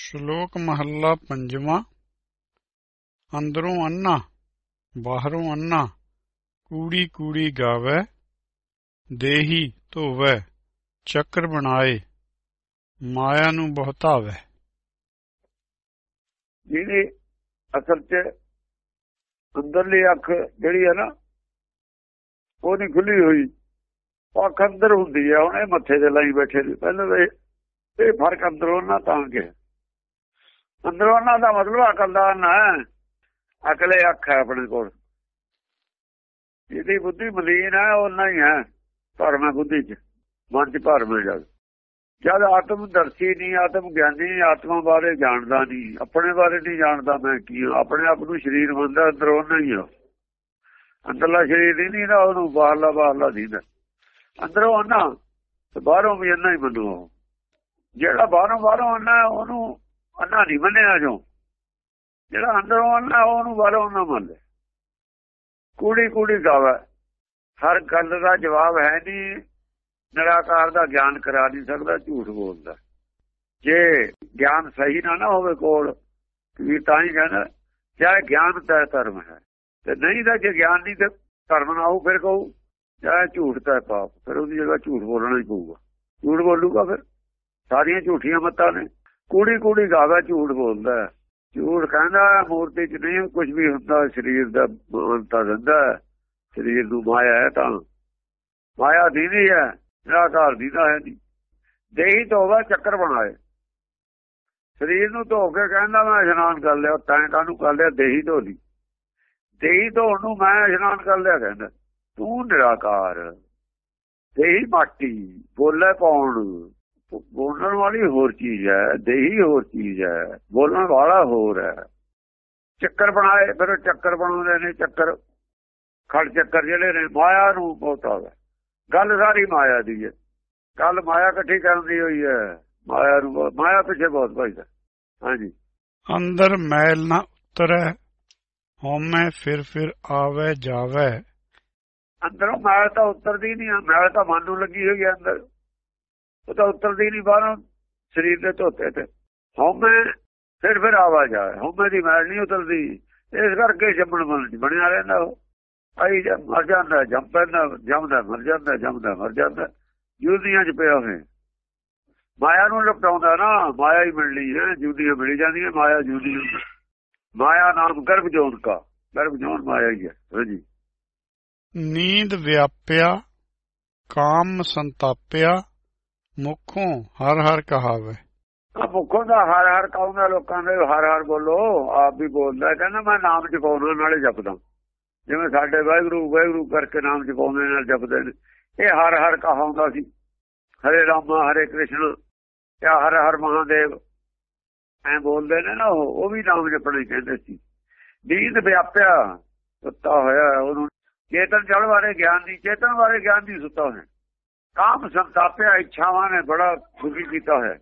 ਸ਼ਲੋਕ ਮਹੱਲਾ ਪੰਜਵਾਂ। ਅੰਦਰੋਂ ਅੰਨਾ ਬਾਹਰੋਂ ਅੰਨਾ ਕੂੜੀ ਕੂੜੀ ਗਾਵੇ, ਦੇਹੀ ਧੋਵੇ, ਚੱਕਰ ਬਣਾਏ, ਮਾਇਆ ਨੂੰ ਬਹੁਤਾਵੇ। ਜਿਹੜੀ ਅਸਲ 'ਚ ਅੰਦਰਲੀ ਅੱਖ ਜਿਹੜੀ ਹੈ ਨਾ, ਉਹ ਨਹੀਂ ਖੁੱਲੀ ਹੋਈ। ਅੱਖ ਅੰਦਰ ਹੁੰਦੀ ਹੈ ਹੁਣ ਮੱਥੇ ਦੇ ਲਾਈ ਬੈਠੇ ਪਹਿਲਾਂ ਇਹ ਇਹ ਫ਼ਰਕ ਅੰਦਰੋਂ ਨਾ ਤਾਂ ਕਿ ਅੰਦਰੋਂ ਨਾ ਦਾ ਮਤਲਬ ਅਕਲ ਦਾ ਨਾ, ਅਕਲੇ ਅੱਖ ਹੈ ਆਪਣੇ ਕੋਲ। ਜਿਹਦੀ ਬੁੱਧੀ ਮਲੀਨ ਹੈ, ਉਹ ਨਹੀਂ ਹੈ ਧਰਮ ਹੈ ਬੁੱਧੀ 'ਚ, ਮਨ 'ਚ ਭਰਮ ਹੈ ਜਦ। ਜਦ ਆਤਮ ਦਰਸ਼ੀ ਨਹੀਂ, ਆਤਮ ਗਿਆਨੀ ਆਤਮਾ ਬਾਰੇ ਜਾਣਦਾ ਨਹੀਂ, ਆਪਣੇ ਬਾਰੇ ਨਹੀਂ ਜਾਣਦਾ ਮੈਂ ਕੀ ਆਪਣੇ ਆਪ ਨੂੰ ਸਰੀਰ ਮੰਨਦਾ, ਅੰਦਰੋਂ ਨਹੀਂ ਆ ਅੰਦਰਲਾ ਸਰੀਰ ਹੀ ਨਹੀਂ ਨਾ, ਉਹਨੂੰ ਬਾਹਰਲਾ ਬਾਹਰਲਾ ਦੀਦਾ ਅੰਦਰੋਂ ਨਾ ਤੇ ਬਾਹਰੋਂ ਵੀ ਇੰਨਾ ਹੀ ਮੰਨੋ ਜਿਹੜਾ ਬਾਹਰੋਂ ਬਾਹਰੋਂ ਅੰਨਾ ਉਹਨੂੰ ਅੰਨਾ ਨਹੀਂ ਮੰਨਿਆ ਜੋ ਜਿਹੜਾ ਅੰਦਰੋਂ ਅੰਨਾ ਉਹਨੂੰ ਬਾਹਰੋਂ ਨਾ ਮੰਨ ਲੈ ਕੂੜੀ ਕੂੜੀ ਗਾਵੇ ਹਰ ਗੱਲ ਦਾ ਜਵਾਬ ਹੈ ਨਹੀਂ। ਨਿਰਾਕਾਰ ਦਾ ਗਿਆਨ ਕਰਾ ਨਹੀਂ ਸਕਦਾ, ਝੂਠ ਬੋਲਦਾ। ਜੇ ਗਿਆਨ ਸਹੀ ਨਾ ਨਾ ਹੋਵੇ ਕੋਲ, ਵੀ ਤਾਂ ਹੀ ਕਹਿੰਦਾ ਚਾਹੇ ਗਿਆਨ ਤੈ ਧਰਮ ਹੈ। ਤੇ ਨਹੀਂ ਤਾਂ ਜੇ ਗਿਆਨ ਨਹੀਂ ਤੇ ਧਰਮ ਨਾ ਹੋ ਫਿਰ ਕਹੂ ਚਾਹੇ ਝੂਠ ਤੈ ਪਾਪ। ਫਿਰ ਉਹਦੀ ਜਗ੍ਹਾ ਝੂਠ ਬੋਲਣਾ ਹੀ ਪਊਗਾ। ਝੂਠ ਬੋਲੂਗਾ ਫਿਰ? ਸਾਰੀਆਂ ਝੂਠੀਆਂ ਮੱਤਾਂ ਨੇ। ਕੂੜੀ ਕੂੜੀ ਗਾਵਾ ਝੂਠ ਬੋਲਦਾ ਝੂਠ ਕਹਿੰਦਾ ਮੂਰਤੀ 'ਚ ਨਹੀਂ ਕੁਝ ਵੀ ਹੁੰਦਾ, ਸਰੀਰ ਦਾ ਅੰਤਾ ਦਿੰਦਾ ਸਰੀਰ ਨੂੰ ਮਾਇਆ ਹੈ ਤਾਂ। ਮਾਇਆ ਦੀਦੀ ਹੈ, ਨਿਰਾਕਾਰ ਦੀਦਾ ਹੈ ਨਹੀਂ। ਦੇਹੀ ਧੋਵਾ ਚੱਕਰ ਬਣਾਏ। ਸਰੀਰ ਨੂੰ ਧੋ ਕੇ ਕਹਿੰਦਾ, ਮੈਂ ਇਸ਼ਨਾਨ ਕਰ ਲਿਆ, ਤਾਂ ਕਾਹਨੂੰ ਕਰ ਲਿਆ, ਦੇਹੀ ਧੋ ਲਈ। ਦੇਹੀ ਧੋਣ ਨੂੰ ਮੈਂ ਇਸ਼ਨਾਨ ਕਰ ਲਿਆ ਕਹਿੰਦਾ, ਤੂੰ ਨਿਰਾਕਾਰ, ਦੇਹੀ ਮਾਟੀ ਬੋਲੇ ਪਾਉਣ ਬੋਲਣ ਵਾਲੀ ਹੋਰ ਚੀਜ਼ ਹੈ ਦੇਹੀ ਹੋਰ ਚੀਜ਼ ਹੈ ਬੋਲਣ ਵਾਲਾ ਹੋਰ ਹੈ। ਚੱਕਰ ਬਣਾਏ ਫਿਰ ਚੱਕਰ ਬਣਾਉਂਦੇ ਨੇ ਚੱਕਰ। ਖੜ ਚੱਕਰ ਜਿਹੜੇ ਨੇ ਮਾਇਆ ਨੂੰ ਬਹੁਤਾ ਹੈ ਗੱਲ ਸਾਰੀ ਮਾਇਆ ਦੀ ਹੈ। ਕੱਲ ਮਾਇਆ ਇਕੱਠੀ ਕਰਨ ਦੀ ਹੋਈ ਹੈ। ਮਾਇਆ ਨੂੰ ਮਾਇਆ ਪਿੱਛੇ ਬਹੁਤ ਭਜਦਾ ਹਾਂਜੀ। ਅੰਦਰ ਮੈਲ ਨਾ ਉਤਰੈ ਹਉਮੈ ਫਿਰ ਫਿਰ ਆਵੇ ਜਾਵੇ। ਅੰਦਰੋਂ ਮੈਲ ਤਾਂ ਉਤਰਦੀ ਨਹੀਂ ਮੈਲ ਤਾਂ ਮਨ ਨੂੰ ਲੱਗੀ ਹੋਈ ਹੈ ਅੰਦਰ। ਉਹ ਤਾਂ ਉਤਰਦੀ ਨਹੀਂ ਬਾਹਰੋਂ, ਸਰੀਰ ਦੇ ਧੋਤੇ ਤੇ। ਹਉਮੈ ਫਿਰ ਫਿਰ ਆਵਾਜ਼ ਆ ਹਉਮੈ ਦੀ ਮੈਲ ਨਹੀਂ ਉਤਰਦੀ। ਇਸ ਕਰਕੇ ਜੰਮਣ ਮਨ ਬਣਿਆ ਰਹਿੰਦਾ ਉਹ। ਆਈ ਮਰ ਜਾਂਦਾ, ਜੰਮ ਪੈਂਦਾ, ਜੰਮਦਾ, ਮਰ ਜਾਂਦਾ, ਜੰਮਦਾ, ਮਰ ਜਾਂਦਾ। ਜੁਦੀਆਂ 'ਚ ਪਿਆ ਹੋਏ ਮਾਇਆ ਨੂੰ ਲਪਟਾਉਂਦਾ ਨਾ, ਮਾਇਆ ਹੀ ਮਿਲਣੀ ਹੈ ਜੁਦੀਆਂ ਮਿਲ ਜਾਂਦੀਆਂ, ਮਾਇਆ ਜੁਦੀ ਮਾਇਆ ਨਾਮ ਗਰਭ ਜੋਨ ਕਾ ਗਰਭ ਜੋਨ ਮਾਇਆ ਹੀ ਹੈ, ਹਾਂਜੀ। ਨੀਂਦ ਵਿਆਪਿਆ, ਕਾਮ ਸੰਤਾਪਿਆ ਮੁਖੋਂ ਹਰ ਹਰ ਕਹਾਵੇ। ਆ ਮੁਖੋਂ ਦਾ ਹਰ ਹਰ ਕਹੂੰਦਾ ਲੋਕਾਂ ਦੇ, ਹਰ ਹਰ ਬੋਲੋ, ਆਪ ਵੀ ਬੋਲਦਾ। ਕਹਿੰਦਾ ਮੈਂ ਨਾਮ ਜਪਾਉਣ ਨਾਲੇ ਜਪਦਾ। ਜਿਵੇਂ ਸਾਡੇ ਵਾਹਿਗੁਰੂ ਵਾਹਿਗੁਰੂ ਕਰਕੇ ਨਾਮ ਜਪਾਉਂਦੇ ਨਾਲ ਜਪਦੇ ਨੇ। ਇਹ ਹਰ ਹਰ ਕਹਾਉਂਦਾ ਸੀ। ਹਰੇ ਰਾਮਾ, ਹਰੇ ਕ੍ਰਿਸ਼ਨ ਜਾਂ ਹਰ ਹਰ ਮਹਾਦੇਵ। ਐ ਬੋਲਦੇ ਨੇ ਨਾ ਉਹ ਵੀ ਨਾਮ ਜਪਣੇ ਕਹਿੰਦੇ ਸੀ। ਨੀਂਦ ਵਿਆਪਿਆ, ਸੁੱਤਾ ਹੋਇਆ ਉਹਨੂੰ। ਚੇਤਨ ਜਲ ਬਾਰੇ ਗਿਆਨ ਦੀ, ਚੇਤਨ ਬਾਰੇ ਗਿਆਨ ਦੀ ਸੁੱਤਾ ਹੋਇਆ। ਕਾਮ ਸੰਤਾਪਿਆ ਇੱਛਾਵਾਂ ਨੇ ਬੜਾ ਦੁਖੀ ਕੀਤਾ ਹੋਇਆ।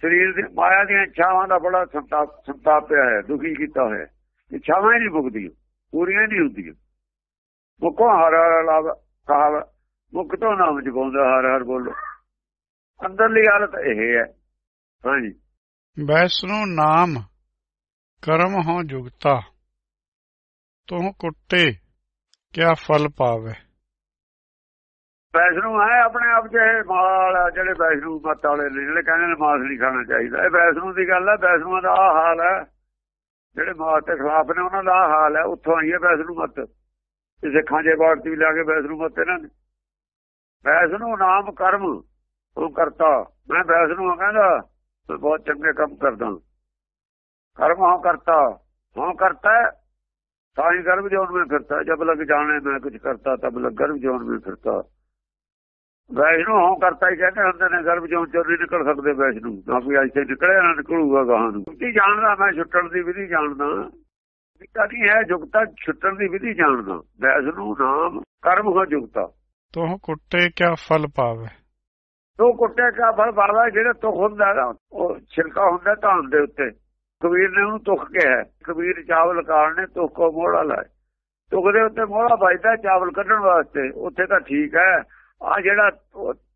ਸਰੀਰ ਦੀ ਮਾਇਆ ਦੀਆਂ ਇੱਛਾਵਾਂ ਦਾ ਬੜਾ ਸੰਤਾਪ ਸੰਤਾਪਿਆ ਹੈ ਦੁਖੀ ਕੀਤਾ ਹੋਇਆ। ਇੱਛਾਵਾਂ ਹੀ ਨਹੀਂ ਭੁਗਦੀਆਂ, ਪੂਰੀਆਂ ਨਹੀਂ ਹੁੰਦੀਆਂ। ਮੁੱਖੋਂ ਹਰ ਹਰ ਲਾਭ ਕਹਾਵ ਮੁੱਖ ਤੋਂ ਨਾਮ ਜਪਾਉਂਦਾ, ਹਰ ਹਰ ਬੋਲੋ। ਅੰਦਰਲੀ ਹਾਲਤ ਇਹ ਹੈ। ਹਾਂਜੀ। ਵੈਸਨੋ ਨਾਮ, ਕਰਮ ਹੋ ਜੁਗਤਾ। ਤੂੰ ਕੁੱਟੇ, ਕਿਆ ਫਲ ਪਾਵੇ। ਵੈਸ਼ਨੂ ਹੈ ਆਪਣੇ ਆਪ ਚ ਇਹ ਮਾਲ ਜਿਹੜੇ ਵੈਸ਼ਨੂ ਮਤ ਵਾਲੇ ਨੇ, ਜਿਹੜੇ ਕਹਿੰਦੇ ਨੇ ਮਾਸ ਨਹੀਂ ਖਾਣਾ ਚਾਹੀਦਾ। ਇਹ ਵੈਸ਼ਨੂ ਦੀ ਗੱਲ ਹੈ, ਵੈਸ਼ਨੂਆਂ ਦਾ ਆ ਹਾਲ ਹੈ, ਜਿਹੜੇ ਮਾਸ ਦੇ ਖਿਲਾਫ ਨੇ, ਉਹਨਾਂ ਦਾ ਹਾਲ ਹੈ, ਉੱਥੋਂ ਆਈ ਹੈ ਵੈਸ਼ਨੂ ਮਤ। ਸਿੱਖਾਂ ਜੇ ਬਾਤ ਵੀ ਲਾ ਕੇ ਵੈਸ਼ਨੂ ਮਤ ਇਹਨਾਂ ਨੇ। ਵੈਸ਼ਨੂ ਨਾਮ ਕਰਮ, ਉਹ ਕਰਤਾ। ਮੈਂ ਵੈਸ਼ਨੂ ਕਹਿੰਦਾ, ਮੈਂ ਬਹੁਤ ਚੰਗੇ ਕੰਮ ਕਰਦਾ। ਕਰਮ ਹਾਂ ਕਰਤਾ। ਹਾਂ ਕਰਤਾ ਤਾਂ ਹੀ ਗਰਭ ਜੋਨ ਵਿੱਚ ਫਿਰਤਾ ਜਦ ਲੱਗ ਜਾਣੇ ਮੈਂ ਕੁਝ ਕਰਤਾ ਤਬ ਲਗ ਗਰਭ ਜੋਨ ਵਿੱਚ ਫਿਰਤਾ ਵੈਸ਼ਨੂ ਹਾਂ ਕਰਤਾ ਹੀ ਕਹਿੰਦੇ ਹੁੰਦੇ ਨੇ ਗਰਭ ਜੋਨ ਚੋਂ ਨਹੀਂ ਨਿਕਲ ਸਕਦੇ ਵੈਸ਼ਨੂ ਨਾ। ਕੋਈ ਐਸੇ ਨਿਕਲਿਆ ਨਾ ਨਿਕਲੂਗਾ ਗਾਹਾਂ ਨੂੰ। ਕੀ ਜਾਣਦਾ ਮੈਂ ਛੁੱਟਣ ਦੀ ਵਿਧੀ ਜਾਣਦਾ। ਵਿਕਾ ਨਹੀਂ ਹੈ ਜੁਗਤਾ ਛੁੱਟਣ ਦੀ ਵਿਧੀ ਜਾਣਦਾ। ਵੈਸ਼ਨੂ ਨਾਮ ਕਰਮ ਹੋ ਜੁਗਤਾ। ਤੂੰ ਕੁੱਟੇ ਕਿਆ ਫਲ ਪਾਵੇ? ਤੋ ਕੁੱਟੇ ਕਾ ਫਲ ਪਾਵਾ ਜਿਹੜਾ ਤੁਖ ਹੁੰਦਾ ਨਾ ਉਹ ਛਿਲਕਾ ਹੁੰਦਾ ਧਾਨ ਦੇ ਉੱਤੇ। ਕਬੀਰ ਨੇ ਉਹਨੂੰ ਤੁਖ ਕਿਹਾ। ਕਬੀਰ ਚਾਵਲ ਕਾਣ ਨੇ ਤੁਖ ਕੋ ਮੋੜਾ ਲਾਏ ਤੁਖ ਦੇ ਉੱਤੇ ਮੋੜਾ ਵੱਜਦਾ ਚਾਵਲ ਕੱਢਣ ਵਾਸਤੇ। ਉੱਥੇ ਤਾਂ ਠੀਕ ਹੈ। ਆ ਜਿਹੜਾ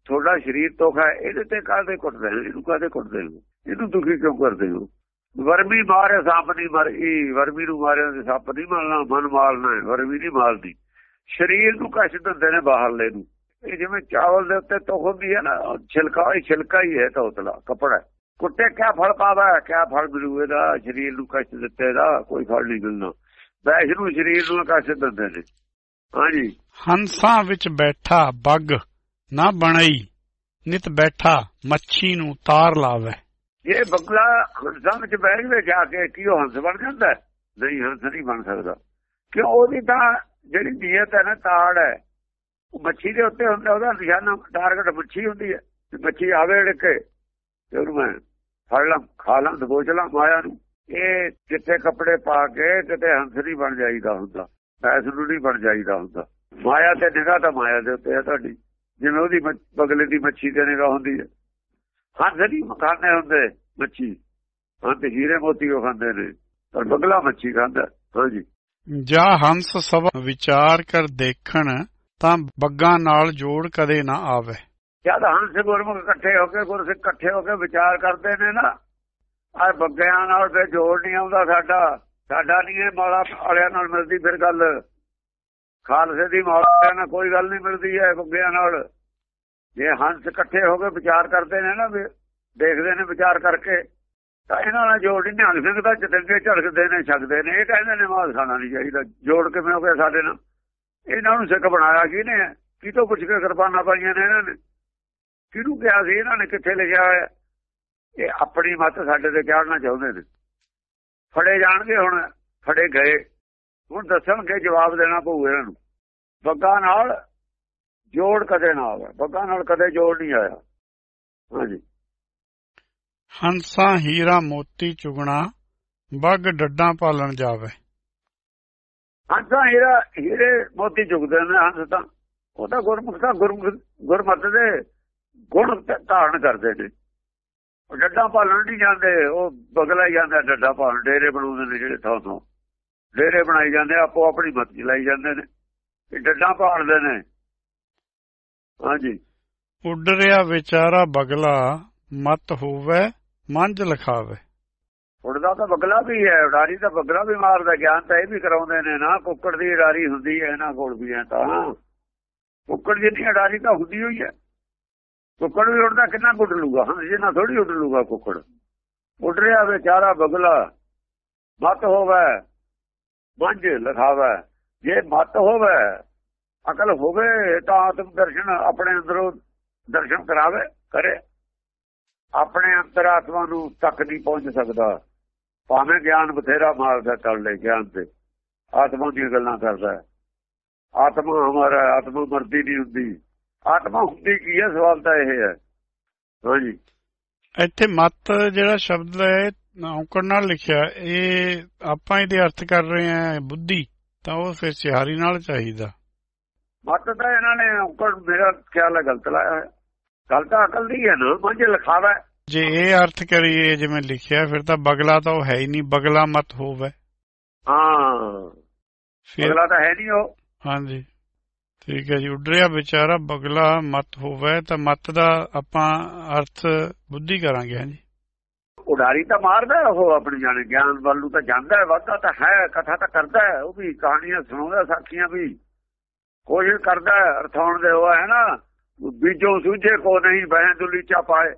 ਤੁਹਾਡਾ ਸਰੀਰ ਤੋਖਾ ਇਹਦੇ ਤੇ ਕਾਹਦੇ ਕੁੱਟਦੇ ਹੋ? ਇਹਨੂੰ ਕਾਹਦੇ ਕੁੱਟਦੇ ਹੋ? ਇਹਨੂੰ ਦੁਖੀ ਕਿਉਂ ਕਰਦੇ ਹੋ? ਵਰਮੀ ਮਾਰੇ ਸੱਪ ਨਹੀਂ ਮਰੀ ਵਰਮੀ ਨੂੰ ਮਾਰਿਆ ਤੇ ਸੱਪ ਨਹੀਂ ਮਾਰਨਾ, ਮਨ ਮਾਰਨਾ ਵਰਮੀ ਨਹੀਂ ਮਾਰਦੀ। ਸਰੀਰ ਨੂੰ ਕਸ਼ਟ ਦਿੰਦੇ ਨੇ ਬਾਹਰਲੇ ਨੂੰ? ਇਹ ਜਿਵੇਂ ਚਾਵਲ ਦੇ ਉੱਤੇ ਤੁਖ ਹੁੰਦੀ ਹੈ ਨਾ ਛਿਲਕਾ, ਇਹ ਛਿਲਕਾ ਹੀ ਹੈ ਤੋਤਲਾ, ਕਪੜਾ। ਕੁੱਤੇ ਕਿਆ ਫਲ ਪਾਵਾ, ਕਿਆ ਫਲ ਮਿਲੂ ਇਹਦਾ? ਸਰੀਰ ਨੂੰ ਕਸ਼ਟ ਦਿੱਤੇ ਦਾ ਕੋਈ ਫਲ ਨਹੀਂ ਮਿਲਣਾ। ਵੈਸ਼ ਨੂੰ ਸਰੀਰ ਨੂੰ ਕਸ਼ਟ ਦਿੰਦੇ ਨੇ? ਹਾਂਜੀ। ਹੰਸਾਂ ਵਿੱਚ ਬੈਠਾ ਬੱਗ ਨਾ ਬਣਈ ਨਿਤ ਬੈਠਾ ਮੱਛੀ ਨੂੰ ਤਾਰ ਲਾਵੇ। ਇਹ ਬਗਲਾ ਹੰਸਾਂ ਵਿੱਚ ਬੈਠ ਕੇ ਜਾ ਕੇ ਕੀ ਹੰਸ ਬਣ ਜਾਂਦਾ? ਨਹੀਂ ਹੰਸ ਨਹੀਂ ਬਣ ਸਕਦਾ। ਕਿਉਂ? ਉਹਦੀ ਤਾਂ ਜਿਹੜੀ ਨੀਅਤ ਹੈ ਨਾ ਤਾੜ ਹੈ। ਉਹ ਮੱਛੀ ਦੇ ਉੱਤੇ ਹੁੰਦਾ ਉਹਦਾ ਨਿਸ਼ਾਨਾ ਟਾਰਗੇਟ ਮੱਛੀ ਹੁੰਦੀ ਹੈ। ਤੇ ਮੱਛੀ ਆਵੇ ੜਕੇ ਤੇ ਉਹਨੂੰ ਮੈਂ ਫੜ ਲਾਂ ਖਾ ਲਾਂ ਦਬੋਚ ਲਾਂ ਮਾਇਆ ਨੂੰ। ਇਹ ਕਿਤੇ ਕੱਪੜੇ ਪਾ ਕੇ ਕਿਤੇ ਹੰਸ ਨਹੀਂ ਬਣ ਜਾਈਦਾ ਹੁੰਦਾ। ਐਸ ਨੂੰ ਨਹੀਂ ਬਣ ਜਾਈਦਾ ਹੁੰਦਾ। ਮਾਇਆ ਤੇ ਨਿਗਾਹ ਤਾਂ ਮਾਇਆ ਦੇ ਉੱਤੇ ਹੈ ਤੁਹਾਡੀ। ਜਿਵੇਂ ਉਹਦੀ ਬਗਲੇ ਦੀ ਮੱਛੀ ਤੇ ਨਿਗਾਹ ਹੁੰਦੀ ਹੈ ਹੰਸ ਨਹੀਂ ਖਾਂਦੇ ਹੁੰਦੇ ਮੱਛੀ। ਹੰਸ ਹੀਰੇ ਮੋਤੀ ਉਹ ਖਾਂਦੇ ਨੇ ਪਰ ਬਗਲਾ ਮੱਛੀ ਖਾਂਦਾ। ਹਾਂਜੀ ਜਾ। ਹੰਸ ਸਭ ਵਿਚਾਰ ਕਰ ਦੇਖਣ ਤਾਂ ਬੱਗਾਂ ਨਾਲ ਜੋੜ ਕਦੇ ਨਾ ਆਵੇ। ਜਦ ਹੰਸ ਗੁਰਮੁਖ ਇਕੱਠੇ ਹੋ ਕੇ ਗੁਰਸਿੱਖ ਇਕੱਠੇ ਹੋ ਕੇ ਵਿਚਾਰ ਕਰਦੇ ਨੇ ਨਾ ਆ ਬੱਗਿਆਂ ਨਾਲ ਤੇ ਜੋੜ ਨਹੀਂ ਆਉਂਦਾ ਸਾਡਾ। ਸਾਡਾ ਨਹੀਂ ਇਹ ਮਾਲਾ ਵਾਲਿਆਂ ਨਾਲ ਮਿਲਦੀ ਫਿਰ ਗੱਲ। ਖਾਲਸੇ ਦੀ ਮਾਲਾ ਨਾਲ ਕੋਈ ਗੱਲ ਨਹੀਂ ਮਿਲਦੀ ਹੈ ਬੱਗਿਆਂ ਨਾਲ। ਜੇ ਹੰਸ ਇਕੱਠੇ ਹੋ ਕੇ ਵਿਚਾਰ ਕਰਦੇ ਨੇ ਨਾ ਦੇਖਦੇ ਨੇ ਵਿਚਾਰ ਕਰਕੇ, ਤਾਂ ਇਹਨਾਂ ਨਾਲ ਜੋੜ ਨਹੀਂ ਹੰਸ ਸਿੰਘ ਦਾ ਚਤੰਗੇ ਝੜਕਦੇ ਨੇ, ਛਕਦੇ ਨੇ, ਇਹ ਕਹਿੰਦੇ ਨੇ ਮਾਲ ਖਾਣਾ ਨਹੀਂ ਚਾਹੀਦਾ, ਜੋੜ ਕਿਵੇਂ ਹੋ ਗਿਆ ਸਾਡੇ ਨਾਲ? ਇਹਨਾਂ ਨੂੰ ਸਿੱਖ ਬਣਾਇਆ ਕਿਹਨੇ ਕੀ ਤੋਂ ਪੁੱਛ ਕੇ ਕਿਰਪਾਨਾਂ ਪਾਈਆਂ ਨੇ ਇਹਨਾਂ ਨੇ? ਕਿਹਨੂੰ ਕਿਹਾ ਸੀ ਇਹਨਾਂ ਨੇ ਕਿੱਥੇ ਲਿਖਿਆ ਹੋਇਆ ਇਹ ਆਪਣੀ ਮੱਤ ਸਾਡੇ ਤੇ ਚਾੜਨਾ ਚਾਹੁੰਦੇ ਨੇ। ਫੜੇ ਜਾਣਗੇ ਹੁਣ ਫੜੇ ਗਏ। ਹੁਣ ਦੱਸਣਗੇ ਜਵਾਬ ਦੇਣਾ ਪਊ ਇਹਨਾਂ ਨੂੰ। ਬੱਗਾ ਨਾਲ ਜੋੜ ਕਦੇ ਨਾ ਆਵੇ। ਬੱਗਾ ਨਾਲ ਕਦੇ ਜੋੜ ਨਹੀਂ ਆਇਆ। ਹਾਂਜੀ। ਹੰਸਾਂ ਹੀਰਾ ਮੋਤੀ ਚੁਗਣਾ ਬੱਗ ਡੱਡਾਂ ਪਾਲਣ ਜਾਵੇ। ਹੰਸਾਂ ਹੀਰਾ ਹੀਰੇ ਮੋਤੀ ਚੁਗਦੇ ਨੇ ਹੰਸ ਤਾਂ। ਉਹ ਤਾਂ ਗੁਰਮੁਖ ਦਾ ਗੁਰਮਤ ਦੇ ਗੁਣ ਧਾਰਨ ਕਰਦੇ ਨੇ। ਉਹ ਡੱਡਾ ਪਾਲਣ ਨਹੀਂ ਜਾਂਦੇ ਉਹ ਬਗਲਾ ਜਾਂਦਾ ਡੱਡਾ ਪਾਲਣ ਡੇਰੇ ਬਣਾਉਂਦੇ ਨੇ ਜਿਹੜੇ ਥਾਂ ਤੋਂ ਡੇਰੇ ਬਣਾਈ ਜਾਂਦੇ ਆਪੋ ਆਪਣੀ ਮਤ ਚਲਾਈ ਜਾਂਦੇ ਨੇ। ਇਹ ਡੱਡਾ ਪਾਲਦੇ ਨੇ। ਹਾਂਜੀ। ਉੱਡ ਰਿਆ ਵਿਚਾਰਾ ਬਗਲਾ ਮਤ ਹੋਵੇ ਮੰਝ ਲਖਾਵੇ। ਉੜਦਾ ਤਾਂ ਬਗਲਾ ਵੀ ਹੈ ਉਡਾਰੀ ਤਾਂ ਬਗਲਾ ਵੀ ਮਾਰਦਾ ਗਿਆਨ ਤਾਂ ਇਹ ਵੀ ਕਰਾਉਂਦੇ ਨੇ ਨਾ ਕੁੱਕੜ ਦੀ ਉਡਾਰੀ ਹੁੰਦੀ ਹੈ ਇਹਨਾਂ ਕੋਲ ਵੀ ਹੈ ਤਾਂ। ਕੁੱਕੜ ਦੀ ਉਡਾਰੀ ਤਾਂ ਹੁੰਦੀ ਹੋਈ ਹੈ। ਕੁੱਕੜ ਵੀ ਉੱਡਦਾ, ਕਿੰਨਾ ਉੱਡ ਲੂਗਾ ਹਾਂ ਜਿੰਨਾ ਥੋੜੀ ਉੱਡ ਲੂਗਾ ਕੁੱਕੜ। ਉੱਡ ਰਿਹਾ ਵਿਚਾਰਾ ਬਗਲਾ, ਮਤ ਹੋਵੇ ਮੰਝ ਲਖਾਵੇ। ਜੇ ਮਤ ਹੋਵੇ, ਅਕਲ ਹੋਵੇ, ਤਾਂ ਆਤਮ ਦਰਸ਼ਨ ਆਪਣੇ ਅੰਦਰੋਂ ਦਰਸ਼ਨ ਕਰਾਵੇ, ਕਰੇ। ਆਪਣੇ ਅੰਤਰਾਤਮਾ ਨੂੰ ਤੱਕ ਨਹੀਂ ਪਹੁੰਚ ਸਕਦਾ। ਭਾਵੇਂ ਗਿਆਨ ਬਥੇਰਾ ਮਾਰਦਾ ਕਰ ਲੈ ਗਿਆਨ ਤੇ। ਆਤਮਾ ਦੀਆਂ ਗੱਲਾਂ ਕਰਦਾ ਆਤਮਾ ਹਮਾਰਾ, ਆਤਮਾ ਮਰਦੀ ਨਹੀਂ ਹੁੰਦੀ। ਆਤਮਾ ਹੁੰਦੀ ਕੀ ਹੈ? ਸਵਾਲ ਤਾਂ ਇਹ ਹੈ। ਹਾਂਜੀ ਇੱਥੇ ਮਤ ਜਿਹੜਾ ਸ਼ਬਦ ਹੈ ਔਂਕੜ ਨਾਲ ਲਿਖਿਆ ਇਹ ਆਪਾਂ ਇਹਦੇ ਅਰਥ ਕਰ ਰਹੇ ਹਾਂ ਬੁੱਧੀ ਤਾਂ ਉਹ ਫਿਰ ਸਿਹਾਰੀ ਨਾਲ ਚਾਹੀਦਾ। ਮਤ ਤਾਂ ਇਹਨਾਂ ਨੇ ਔਂਕੜ ਮੇਰਾ ਖਿਆਲ ਹੈ ਗਲਤ ਲਾਇਆ ਹੈ ਗੱਲ ਤਾਂ ਅਕਲ ਦੀ ਹੈ ਨਾ ਮੰਝ ਲਿਖਾਵਾ ਜੇ ਇਹ ਅਰਥ ਕਰੀਏ ਜਿਵੇਂ ਲਿਖਿਆ ਫਿਰ ਤਾਂ ਬਗਲਾ ਤਾਂ ਉਹ ਹੈ ਹੀ ਨਹੀਂ ਬਗਲਾ ਮਤ ਹੋਵੇ। ਹਾਂ। ਬਗਲਾ ਤਾਂ ਹੈ ਨਹੀਂ ਉਹ। ਹਾਂਜੀ। ਠੀਕ ਹੈ ਜੀ। ਉੱਡ ਰਿਹਾ ਵਿਚਾਰਾ ਬਗਲਾ ਮਤ ਹੋਵੇ ਤਾਂ ਮਤ ਦਾ ਆਪਾਂ ਅਰਥ ਬੁੱਧੀ ਕਰਾਂਗੇ ਹਾਂਜੀ ਉਡਾਰੀ ਤਾਂ ਮਾਰਦਾ ਉਹ ਆਪਣੀ ਜਾਣੇ। ਗਿਆਨ ਵੱਲ ਨੂੰ ਤਾਂ ਜਾਂਦਾ ਹੈ ਵਾਧਾ ਤਾਂ ਹੈ ਕਥਾ ਤਾਂ ਕਰਦਾ ਹੈ। ਉਹ ਵੀ ਕਹਾਣੀਆਂ ਸੁਣਾਉਂਦਾ ਸਾਖੀਆਂ ਵੀ। ਕੋਸ਼ਿਸ਼ ਕਰਦਾ ਅਰਥਾਉਣ ਦੇ ਉਹ ਹੈ ਨਾ ਬੀਜੋ ਸੂਝੇ ਕੋ ਨਹੀਂ ਬਹਿ ਦੁਲੀਚਾ ਪਾਏ।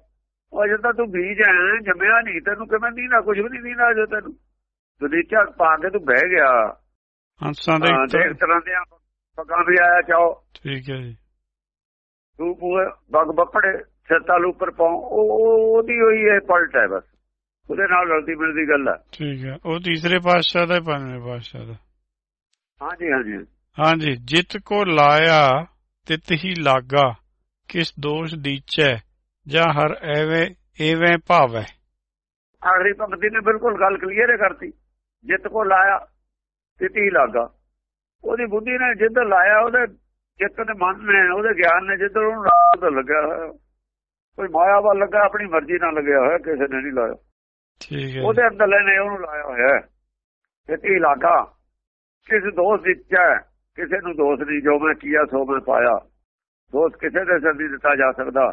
ਉਹ ਜਦੋਂ ਤੂੰ ਬੀਜ ਹੈ ਜੰਮਿਆ ਨਹੀਂ ਤੈਨੂੰ ਕਿਵੇਂ ਨਹੀਂ ਨਾ ਕੁਝ ਵੀ ਨਹੀਂ ਦੀਨਾ ਜੋ ਤੈਨੂੰ। ਦੁਲੀਚਾ ਪਾ ਕੇ ਤੂੰ ਬਹਿ ਗਿਆ। ਹੰਸਾਂ ਦੇ ਇੱਕ ਤਰ੍ਹਾਂ ਦੇ ਪੱਗਾਂ ਵੀ ਆਇਆ ਚਾਓ। ਠੀਕ ਹੈ ਜੀ। ਪੂਰੇ ਬਗ ਬੱਪੜੇ ਸਿਰ ਤਾਲ ਉੱਪਰ ਪਾਉ। ਉਹ ਉਹ- ਉਹਦੀ ਹੋਈ ਹੈ ਪਲਟ ਹੈ ਬਸ। ਉਹਦੇ ਨਾਲ ਰਲਦੀ ਮਿਲਦੀ ਗੱਲ ਹੈ ਠੀਕ ਹੈ। ਉਹ ਤੀਸਰੇ ਪਾਤਸ਼ਾਹ ਦਾ ਪੰਜਵੇਂ ਪਾਤਸ਼ਾਹ ਦਾ। ਹਾਂਜੀ ਹਾਂਜੀ। ਹਾਂਜੀ। ਜਿਤ ਕੋ ਲਾਇਆ ਤਿਤ ਹੀ ਲਾਗਾ। ਕਿਸ ਦੋਸ਼ ਦੀਚੈ ਜਾਂ ਹਰ ਐਵੇਂ ਐਵੇਂ ਭਾਵੈ। ਆਖਰੀ ਪੰਕਤੀ ਨੇ ਬਿਲਕੁਲ ਗੱਲ ਕਲੀਅਰ ਕਰਤੀ। ਜਿੱਤ ਕੋ ਲਾਇਆ ਤਿਤੀ ਲਾਗਾ। ਉਹਦੀ ਬੁੱਧੀ ਨੇ ਜਿੱਧਰ ਲਾਇਆ ਉਹਦੇ ਚਿੱਤ ਦੇ ਮਨ ਨੇ ਉਹਦੇ ਗਿਆਨ ਨੇ ਜਿੱਧਰ ਉਹਨੂੰ ਲਾਇਆ ਤਾਂ ਲੱਗਿਆ ਹੋਇਆ। ਕੋਈ ਮਾਇਆ ਵੱਲ ਲੱਗਾ ਆਪਣੀ ਮਰਜ਼ੀ ਨਾਲ ਲੱਗਿਆ ਹੋਇਆ ਕਿਸੇ ਨੇ ਨਹੀਂ ਲਾਇਆ। ਠੀਕ ਹੈ ਉਹਦੇ ਅੰਦਰਲੇ ਨੇ ਉਹਨੂੰ ਲਾਇਆ ਹੋਇਆ। ਤਿਤੀ ਲਾਗਾ ਕਿਸ ਦੋਸ਼ ਵਿੱਚ ਹੈ ਕਿਸੇ ਨੂੰ ਦੋਸ਼ ਨਹੀਂ ਜੋ ਮੈਂ ਕੀਆ ਸੋ ਮੈਂ ਪਾਇਆ। ਦੋਸ਼ ਕਿਸੇ ਦੇ ਸਿਰ ਨਹੀਂ ਦਿੱਤਾ ਜਾ ਸਕਦਾ।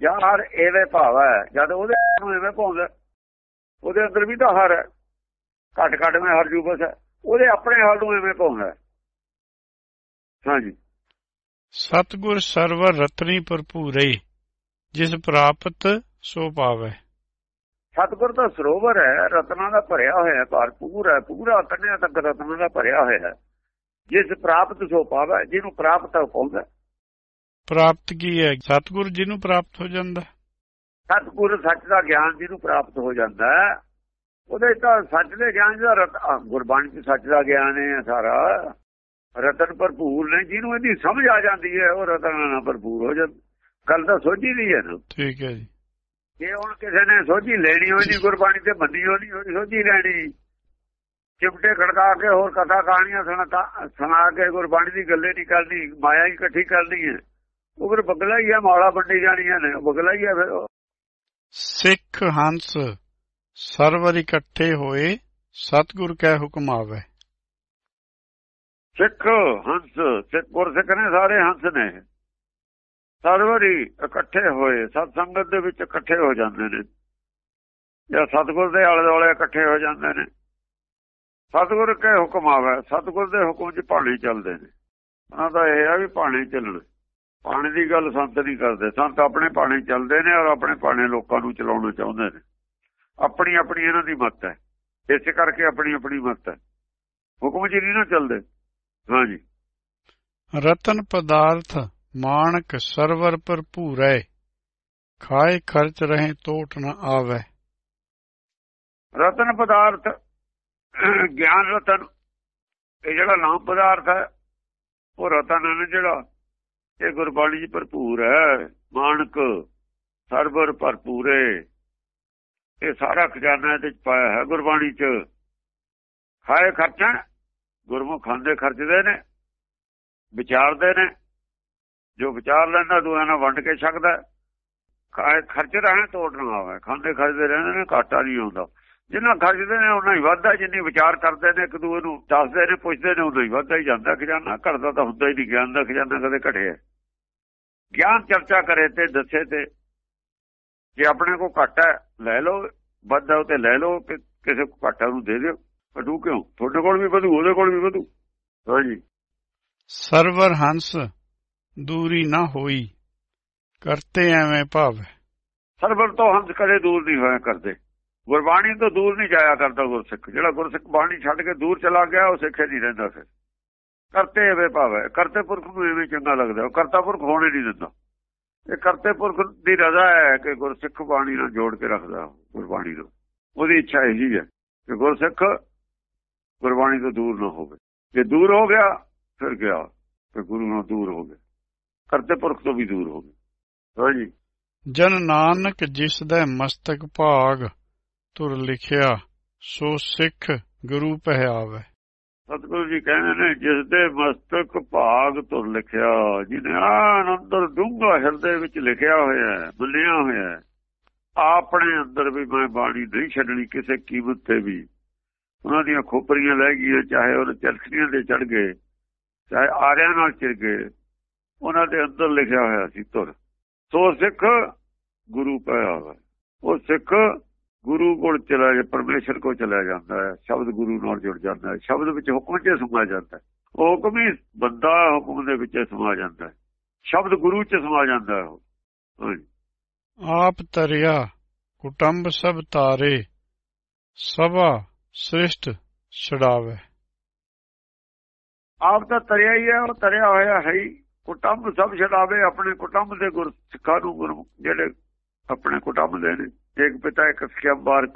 ਜਾਂ ਹਰ ਐਵੇਂ ਭਾਵ ਹੈ ਜਦ ਉਹਦੇ ਨੂੰ ਐਵੇਂ ਪਾਉਂਦਾ ਉਹਦੇ ਅੰਦਰ ਵੀ ਤਾਂ ਹਰ ਹੈ। ਘਟ ਘਟ ਮੈਂ ਹਰ ਜੂਬਸ ਹੈ। ਉਹਦੇ ਆਪਣੇ ਹਾਲ ਨੂੰ ਐਵੇਂ ਪਾਉਂਦਾ ਹਾਂਜੀ। ਸਤਗੁਰ ਸਰਵਰ ਰਤਨੀ ਭਰਪੂਰੇ ਜਿਸ ਪ੍ਰਾਪਤ ਸੋ ਪਾਵੇ। ਸਤਗੁਰ ਤਾਂ ਸਰੋਵਰ ਹੈ ਰਤਨਾਂ ਦਾ ਭਰਿਆ ਹੋਇਆ ਹੈ ਭਰਪੂਰ ਹੈ ਪੂਰਾ ਕੰਨਿਆ ਤੱਕ ਰਤਨਾਂ ਦਾ ਭਰਿਆ ਹੋਇਆ ਹੈ। ਜਿਸ ਪ੍ਰਾਪਤ ਸੋ ਪਾਵੇ ਜਿਹਨੂੰ ਪ੍ਰਾਪਤ ਹੈ ਪਾਉਂਦਾ ਪ੍ਰਾਪਤ ਕੀ ਹੈ? ਸਤਗੁਰ ਜਿਹਨੂੰ ਪ੍ਰਾਪਤ ਹੋ ਜਾਂਦਾ ਸਤਗੁਰ ਸੱਚ ਦਾ ਗਿਆਨ ਜਿਹਨੂੰ ਪ੍ਰਾਪਤ ਹੋ ਜਾਂਦਾ ਉਹਦੇ ਤਾਂ ਸੱਚ ਦੇ ਗਿਆਨ ਦਾ ਰਤ ਗੁਰਬਾਣੀ ਚ ਸੱਚ ਦਾ ਗਿਆਨ ਹੈ ਸਾਰਾ। ਰਤਨ ਭਰਪੂਰ ਨੇ ਜਿਹਨੂੰ ਇਹਦੀ ਸਮਝ ਆ ਜਾਂਦੀ ਹੈ ਉਹ ਰਤਨ ਨਾਲ ਭਰਪੂਰ ਹੋ ਜਾਂਦਾ। ਗੱਲ ਤਾਂ ਸੋਝੀ ਦੀ ਹੈ ਨਾ। ਠੀਕ ਹੈ ਜੀ। ਜੇ ਹੁਣ ਕਿਸੇ ਨੇ ਸੋਝੀ ਲੈਣੀ ਹੋਈ ਨਹੀਂ ਗੁਰਬਾਣੀ ਤੇ ਮੰਨੀ ਹੋਣੀ ਹੋਈ ਸੋਝੀ ਲੈਣੀ। ਚਿਮਟੇ ਖੜਕਾ ਕੇ ਹੋਰ ਕਥਾ ਕਹਾਣੀਆਂ ਸੁਣਾਤਾ ਸੁਣਾ ਕੇ ਗੁਰਬਾਣੀ ਦੀ ਗੱਲੇ ਨਹੀਂ ਕਰਨੀ ਮਾਇਆ ਹੀ ਇਕੱਠੀ ਕਰਨੀ ਹੈ। ਉਹ ਫਿਰ ਬਗਲਾ ਹੀ ਹੈ ਮੌਲਾ ਵੱਡੀ ਜਾਣੀਆਂ ਨੇ ਬਗਲਾ ਹੀ ਹੈ ਫਿਰ। ਸਿੱਖ ਹੰਸ ਸਰਵਰ ਇਕੱਠੇ ਹੋਏ, ਸਤਗੁਰ ਕੈ ਹੁਕਮ ਆਵੇ। ਸਿੱਖ ਹੰਸ, ਸਿੱਖ ਗੁਰਸਿੱਖ ਨੇ ਸਾਰੇ ਹੰਸ ਨੇ। ਸਰਵਰੀ ਇਕੱਠੇ ਹੋਏ ਸਤ ਸੰਗਤ ਦੇ ਵਿੱਚ ਇਕੱਠੇ ਹੋ ਜਾਂਦੇ ਨੇ। ਜਾਂ ਸਤਗੁਰ ਦੇ ਆਲੇ ਦੁਆਲੇ ਇਕੱਠੇ ਹੋ ਜਾਂਦੇ ਨੇ। ਸਤਗੁਰ ਕੇ ਹੁਕਮ ਆਵੇ, ਸਤਗੁਰ ਦੇ ਹੁਕਮ 'ਚ ਪਾਣੀ ਚੱਲਦੇ ਨੇ। ਉਹਨਾਂ ਦਾ ਇਹ ਆ ਵੀ ਪਾਣੀ ਚੱਲਣ। ਪਾਣੀ ਦੀ ਗੱਲ ਸੰਤ ਨਹੀਂ ਕਰਦੇ। ਸੰਤ ਆਪਣੇ ਪਾਣੀ ਚੱਲਦੇ ਨੇ ਔਰ ਆਪਣੇ ਪਾਣੀ ਲੋਕਾਂ ਨੂੰ ਚਲਾਉਣਾ ਚਾਹੁੰਦੇ ਨੇ। ਆਪਣੀ ਆਪਣੀ ਇਹਨਾਂ ਦੀ ਮੱਤ ਹੈ। ਇਸੇ ਕਰਕੇ ਆਪਣੀ ਆਪਣੀ ਮੱਤ ਹੈ। ਹੁਕਮ 'ਚ ਨਹੀਂ ਨਾ ਚੱਲਦੇ। ਹਾਂਜੀ ਰਤਨ ਪਦਾਰਥ ਮਾਨਕ ਸਰਵਰ ਭਰਪੂਰੈ ਖਾਏ ਖਰਚ ਰਹੇ ਟੋਟ ਨ ਆਵੇ। ਰਤਨ ਪਦਾਰਥ ਗਿਆਨ ਰਤਨ ਇਹ ਜਿਹੜਾ ਨਾਮ ਪਦਾਰਥ ਹੈ ਉਹ ਰਤਨ ਹੈ ਜਿਹੜਾ ਇਹ ਗੁਰਬਾਣੀ 'ਚ ਭਰਪੂਰ ਹੈ। ਮਾਨਕ ਸਰਵਰ ਭਰਪੂਰੇ ਇਹ ਸਾਰਾ ਖਜ਼ਾਨਾ ਇਹਦੇ 'ਚ ਪਾਇਆ ਹੈ ਗੁਰਬਾਣੀ 'ਚ। ਖਾਏ ਖਰਚਾ, ਗੁਰਮੁਖ ਖਾਂਦੇ ਖਰਚਦੇ ਨੇ, ਵਿਚਾਰਦੇ ਨੇ। ਜੋ ਵਿਚਾਰ ਲੈਂਦਾ ਦੂਆਂ ਨਾਲ ਵੰਡ ਕੇ ਛਕਦਾ। ਖਾਏ ਖਰਚ ਰਹੇ ਤੋੜ ਨਾ ਆਵੇ ਖਾਂਦੇ ਖਰਚਦੇ ਰਹਿੰਦੇ ਨੇ, ਘਾਟਾ ਨਹੀਂ ਆਉਂਦਾ। ਜਿੰਨਾ ਖਰਚਦੇ ਨੇ ਉਹਨਾਂ ਹੀ ਵੱਧਦਾ। ਜਿੰਨੀ ਵਿਚਾਰ ਕਰਦੇ ਨੇ, ਇੱਕ ਦੂਏ ਨੂੰ ਦੱਸਦੇ ਨੇ, ਪੁੱਛਦੇ ਨੇ ਉਦੋਂ ਹੀ ਵੱਧਦਾ ਹੀ ਜਾਂਦਾ। ਖਜ਼ਾਨਾ ਘਟਦਾ ਤਾਂ ਹੁੰਦਾ ਹੀ ਨਹੀਂ, ਗਿਆਨ ਦਾ ਖਜ਼ਾਨਾ ਕਦੇ ਘਟਿਆ। ਗਿਆਨ ਚਰਚਾ ਕਰੇ ਤੇ, ਦੱਸੇ ਤੇ ਜੇ ਆਪਣੇ ਕੋ ਘੱਟ ਹੈ ਲੈ ਲਓ ਵੱਧਦਾ ਉਹ ਤੇ ਲੈ ਲਓ ਕਿ ਕਿਸੇ ਕੋ ਘਾਟਾ ਨੂੰ ਦੇ ਦਿਓ। ਘਟੂ ਕਿਉਂ? ਤੁਹਾਡੇ ਕੋਲ ਵੀ ਵਧੂ ਉਹਦੇ ਕੋਲ ਵੀ ਵਧੂ। ਹਾਂਜੀ ਸਰਵਰ ਹੰਸ ਦੂਰੀ ਨਾ ਹੋਈ ਕਰਤੇ ਐਵੇਂ ਭਾਵੇ ਸਰਬਰ ਤੋਂ ਹੰਸ ਕਦੇ ਦੂਰ ਨਹੀਂ ਹੋਇਆ ਕਰਦੇ। ਗੁਰਬਾਣੀ ਤੋਂ ਦੂਰ ਨਹੀਂ ਜਾਇਆ ਕਰਦਾ ਗੁਰਸਿੱਖ। ਜਿਹੜਾ ਗੁਰਸਿੱਖ ਬਾਣੀ ਛੱਡ ਕੇ ਦੂਰ ਚਲਾ ਗਿਆ ਉਹ ਸਿੱਖੇ ਨਹੀਂ ਰਹਿੰਦਾ ਫਿਰ। ਕਰਤੇ ਐਵੇਂ ਭਾਵੇਂ ਕਰਤੇ ਪੁਰਖ ਨੂੰ ਐਵੇਂ ਚੰਗਾ ਲੱਗਦਾ। ਉਹ ਕਰਤਾ ਪੁਰਖ ਹੋਣੇ ਨਹੀਂ ਦਿੰਦਾ। ਇਹ ਕਰਤੇ ਪੁਰਖ ਦੀ ਰਜ਼ਾ ਹੈ ਕਿ ਗੁਰਸਿੱਖ ਬਾਣੀ ਨਾਲ ਜੋੜ ਕੇ ਰੱਖਦਾ, ਗੁਰਬਾਣੀ ਨੂੰ। ਉਹਦੀ ਇੱਛਾ ਇਹੀ ਹੈ ਕਿ ਗੁਰਸਿੱਖ ਗੁਰਬਾਣੀ ਤੋਂ ਦੂਰ ਨਾ ਹੋਵੇ। ਜੇ ਦੂਰ ਹੋ ਗਿਆ, ਫਿਰ ਗਿਆ ਫਿਰ ਗੁਰੂ ਨਾਲ ਦੂਰ ਹੋ ਗਿਆ। ਕਰਤੇ ਪੁਰਖ ਤੋਂ ਵੀ ਦੂਰ ਹੋ ਗਿਆ। ਹਾਂਜੀ ਜਨ ਨਾਨਕ ਜਿਸ ਦਾ ਮਸਤਕ ਭਾਗ ਤੁਰ ਲਿਖਿਆ, ਸੋ ਸਿੱਖ ਗੁਰੂ ਪਹਿਆਵੇ ਸਤਿਗੁਰੂ ਜੀ ਕਹਿੰਦੇ ਨੇ, ਜਿਸ ਦੇ ਮਸਤਕ ਭਾਗ ਤੋਂ ਲਿਖਿਆ, ਜਿਹਨੇ ਆਨ ਅੰਦਰ ਡੂੰਘਾ ਹਿਰਦੇ ਵਿੱਚ ਲਿਖਿਆ ਹੋਇਆ ਹੈ ਮੰਨਿਆ ਹੋਇਆ ਹੈ, ਆਪਣੇ ਅੰਦਰ ਵੀ ਮੈਂ ਬਾਣੀ ਨਹੀਂ ਛੱਡਣੀ ਕਿਸੇ ਕੀਮਤ ਤੇ ਵੀ। ਉਹਨਾਂ ਦੀਆਂ ਖੋਪਰੀਆਂ ਲੈ ਗਈਆਂ, ਚਾਹੇ ਉਹ ਚਰਖੜੀਆਂ ਦੇ ਚੜ ਗਏ, ਚਾਹੇ ਆਰਿਆਂ ਨਾਲ ਚਿਰ ਗਏ, ਉਹਨਾਂ ਦੇ ਅੰਦਰ ਲਿਖਿਆ ਹੋਇਆ ਸੀ ਤੁਰ। ਸੋ ਸਿੱਖ ਗੁਰੂ ਪਾਇਆ ਹੋਇਆ ਉਹ ਸਿੱਖ ਗੁਰੂ ਕੋਲ ਚਲਾ ਜਾ ਪਰਮੇਸ਼ਰ ਕੋਲ ਚਲਾ ਜਾਂਦਾ ਹੈ ਸ਼ਬਦ ਗੁਰੂ ਨਾਲ ਜੁੜ ਜਾਂਦਾ ਹੈ ਸ਼ਬਦ ਵਿੱਚ ਹੁਕਮ 'ਚ ਸਮਾ ਜਾਂਦਾ ਹੈ। ਹੁਕਮ ਹੀ ਬੰਦਾ ਹੁਕਮ ਦੇ ਵਿੱਚ ਸਮਾ ਜਾਂਦਾ ਹੈ। ਸ਼ਬਦ ਗੁਰੂ 'ਚ ਸਮਾ ਜਾਂਦਾ ਹੈ ਉਹ। ਆਪ ਤਰਿਆ ਕੁਟੰਬ ਸਭ ਤਾਰੇ ਸਭਾ ਸ੍ਰਿਸ਼ਟ ਛਡਾਵੇ। ਆਪ ਤਾਂ ਤਰਿਆ ਹੀ ਹੈ ਉਹ ਤਰਿਆ ਹੋਇਆ ਹੈ ਹੀ। ਕੁਟੰਬ ਸਭ ਛਡਾਵੇ ਆਪਣੇ ਕੁਟੰਬ ਦੇ ਗੁਰ ਸਿੱਖਾਂ ਨੂੰ ਗੁਰੂ ਜਿਹੜੇ ਆਪਣੇ ਕੁਟੰਬ ਦੇ ਨੇ। ਇੱਕ ਪਿਤਾ ਇੱਕ ਸਿੱਖਿਆ ਬਾਰ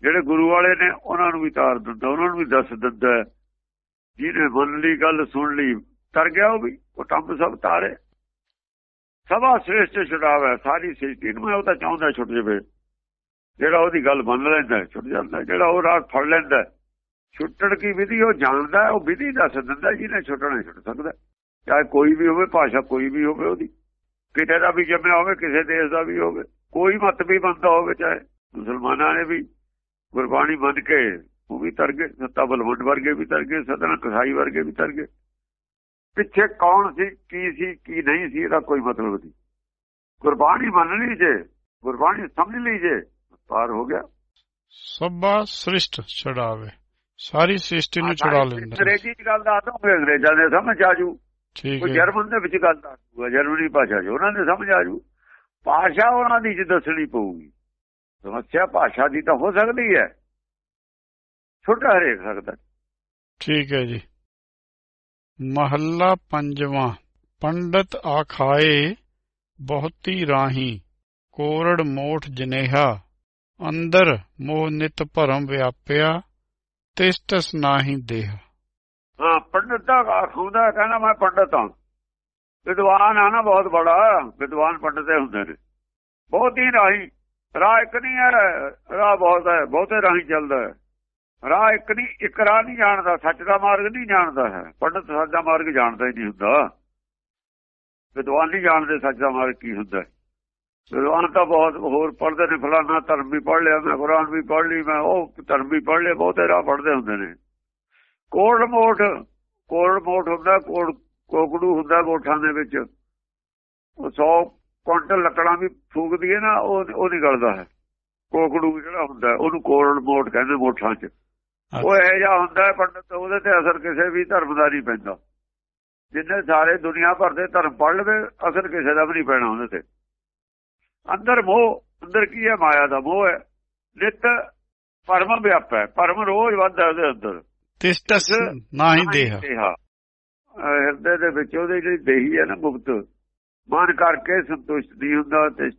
ਜਿਹੜੇ ਗੁਰੂ ਵਾਲੇ ਨੇ, ਉਹਨਾਂ ਨੂੰ ਵੀ ਤਾਰ ਦਿੰਦਾ, ਉਹਨਾਂ ਨੂੰ ਵੀ ਦੱਸ ਦਿੰਦਾ ਜਿਹਨੇ ਮੰਨ ਲਈ ਗੱਲ ਸੁਣ ਲਈ, ਤਰ ਗਿਆ ਉਹ ਵੀ ਕੁਟੰਬ ਸਭ ਤਾਰੇ। ਸਭਾ ਸ੍ਰੇਸ਼ਟ ਛਡਾਵੇ ਸਾਰੀ ਸ੍ਰਿਸ਼ਟੀ ਨੂੰ ਉਹ ਤਾਂ ਚਾਹੁੰਦਾ ਛੁੱਟ ਜਾਵੇ। ਜਿਹੜਾ ਉਹਦੀ ਗੱਲ ਮੰਨ ਲੈਂਦਾ ਛੁੱਟ ਜਾਂਦਾ ਜਿਹੜਾ ਉਹ ਰਾਹ ਫੜ ਲੈਂਦਾ ਛੁੱਟਣ ਕੀ ਵਿਧੀ ਉਹ ਜਾਣਦਾ ਉਹ ਵਿਧੀ ਦੱਸ ਦਿੰਦਾ ਜਿਹਨੇ ਛੁੱਟਣਾ ਛੁੱਟ ਸਕਦਾ ਚਾਹੇ ਕੋਈ ਵੀ ਹੋਵੇ, ਭਾਸ਼ਾ ਕੋਈ ਵੀ ਹੋਵੇ ਉਹਦੀ। ਕਿਤੇ ਦਾ ਵੀ ਜੰਮਿਆ ਹੋਵੇ, ਕਿਸੇ ਦੇਸ਼ ਦਾ ਵੀ ਹੋਵੇ। ਕੋਈ ਮਤ ਵੀ ਬੰਦਾ ਹੋਵੇ ਚਾਹੇ ਮੁਸਲਮਾਨਾਂ ਨੇ ਵੀ ਗੁਰਬਾਣੀ ਮੰਨ ਕੇ ਉਹ ਵੀ ਤਰ ਗਏ ਸੱਤਾ ਬਲਵੰਡ ਵਰਗੇ ਵੀ ਤਰ ਗਏ ਸਦਨ ਕਸਾਈ ਵਰਗੇ ਵੀ ਤਰ ਗਏ। ਪਿੱਛੇ ਕੌਣ ਸੀ ਕੀ ਸੀ ਕੀ ਨਹੀਂ ਸੀ ਇਹਦਾ ਕੋਈ ਮਤਲਬ ਨਹੀਂ। ਗੁਰਬਾਣੀ ਮੰਨ ਲਈ ਜੇ ਗੁਰਬਾਣੀ ਸਮਝ ਲਈ ਜੇ ਪਾਰ ਹੋ ਗਿਆ। ਸਭਾ ਸ੍ਰਿਸ਼ਟ ਛਡਾਵੇ। ਸਾਰੀ ਸ੍ਰਿਸ਼ਟੀ ਨੂੰ ਛੁਡਾ ਲੈਂਦਾ। ਅੰਗਰੇਜ਼ੀ ਚ ਗੱਲ ਦੋ ਅੰਗਰੇਜ਼ਾਂ ਦੇ ਸਮਝ ਆ ਜੂ। ਠੀਕ ਹੈ। ਜਰਮਨ ਦੇ ਵਿੱਚ ਗੱਲ ਦੂਗਾ ਜਰਮਨੀ ਭਾਸ਼ਾ ਚ ਉਹਨਾਂ ਦੇ ਸਮਝ ਆ ਜੂ। ਭਾਸ਼ਾ ਉਹਨਾਂ ਦੀ ਚ ਦੱਸਣੀ ਪਊਗੀ। ਸਮੱਸਿਆ ਭਾਸ਼ਾ ਦੀ ਤਾਂ ਹੋ ਸਕਦੀ ਹੈ। ਛੋਟਾ ਹਰੇਕ ਸਕਦਾ। ਠੀਕ ਹੈ ਜੀ। ਮਹੱਲਾ ਪੰਜਵਾਂ। ਪੰਡਤ ਆਖਾਏ ਬਹੁਤੀ ਰਾਹੀ ਕੋਰੜ ਮੋਠ ਜਨੇਹਾ ਅੰਦਰ ਮੋਹ ਨਿਤ ਭਰਮ ਵਿਆਪਿਆ ਤਿਸ ਤਸ ਨਾਹੀ ਦੇਹ। ਹਾਂ ਪੰਡਤ ਦਾ ਆਖੂਦਾ ਕਹਿੰਦਾ ਮੈਂ ਪੰਡਤ ਹਾਂ। ਵਿਦਵਾਨ ਆ ਨਾ, ਬਹੁਤ ਬੜਾ। ਵਿਦਵਾਨ ਪੰਡਤ ਹੁੰਦੇ ਨੇ। ਬਹੁਤ ਹੀ ਰਾਹੀ। ਰਾਹ ਇੱਕ ਨਹੀਂ ਹੈ, ਰਾਹ ਬਹੁਤ ਹੈ, ਬਹੁਤੇ ਰਾਹੀ ਚੱਲਦਾ ਹੈ। ਰਾਹ ਇੱਕ ਨਹੀਂ, ਇੱਕ ਰਾਹ ਨਹੀਂ ਜਾਣਦਾ, ਸੱਚ ਦਾ ਮਾਰਗ ਨਹੀਂ ਜਾਣਦਾ ਹੈ। ਪੰਡਤ ਸੱਚ ਦਾ ਮਾਰਗ ਜਾਣਦਾ ਹੀ ਨਹੀਂ ਹੁੰਦਾ। ਵਿਦਵਾਨ ਨਹੀਂ ਜਾਣਦੇ ਸੱਚ ਦਾ ਮਾਰਗ ਕੀ ਹੁੰਦਾ ਵਿਦਵਾਨ ਤਾਂ ਬਹੁਤ, ਹੋਰ ਪੜ੍ਹਦੇ ਨੇ ਫਲਾਣਾ ਧਰਮ ਵੀ ਪੜ੍ਹ ਲਿਆ, ਮੈਂ ਕੁਰਾਨ ਵੀ ਪੜ੍ਹ ਲਈ, ਮੈਂ ਉਹ ਧਰਮ ਵੀ ਪੜ੍ਹ ਲਿਆ, ਬਹੁਤੇ ਰਾਹ ਪੜਦੇ ਹੁੰਦੇ ਨੇ। ਕੋੜ ਮੋਠ ਕੋੜ ਮੋਠ ਹੁੰਦਾ ਕੋੜ ਕੋਕੜੂ ਹੁੰਦਾ ਮੋਠਾਂ ਦੇ ਵਿੱਚ। ਉਹ 100 ਕੁਇੰਟਲ ਲੱਕੜਾਂ ਵੀ ਫੂਕਦੀ ਹੈ ਨਾ ਉਹ ਉਹ ਨਿਕਲਦਾ ਹੈ। ਕੋਕੜੂ ਜਿਹੜਾ ਹੁੰਦਾ ਹੈ, ਉਹਨੂੰ ਕੋੜ ਮੋਠ ਕਹਿੰਦੇ ਮੋਠਾਂ 'ਚ। ਉਹ ਇਹ ਜਿਹਾ ਹੁੰਦਾ ਹੈ ਪੰਡਤ ਉਹਦੇ ਤੇ ਅਸਰ ਕਿਸੇ ਵੀ ਧਰਮ ਦਾ ਨਹੀਂ ਪੈਂਦਾ। ਜਿੰਨੇ ਸਾਰੇ ਦੁਨੀਆ ਭਰ ਦੇ ਧਰਮ ਪੜ ਲਵੇ ਅਸਰ ਕਿਸੇ ਦਾ ਵੀ ਨਹੀਂ ਪੈਣਾ ਉਹਦੇ ਤੇ। ਅੰਦਰ ਮੋਹ ਅੰਦਰ ਕੀ ਹੈ? ਮਾਇਆ ਦਾ ਮੋਹ ਹੈ। ਨਿਤ ਪਰਮ ਵਿਆਪ ਹੈ ਪਰਮ ਰੋਜ਼ ਵੱਧਦਾ ਉਹਦੇ ਅੰਦਰ। ਤਿਸ ਤਸ ਨਾਹੀ ਦੇਹ। ਹਿਰਦੇ ਦੇ ਵਿੱਚ ਉਹਦੀ ਜਿਹੜੀ ਦੇਹੀ ਹੈ ਨਾ ਮੁਕਤ ਮਨ ਕਰਕੇ ਸੰਤੁਸ਼ਟ ਨਹੀਂ ਹੁੰਦਾ ਤੇ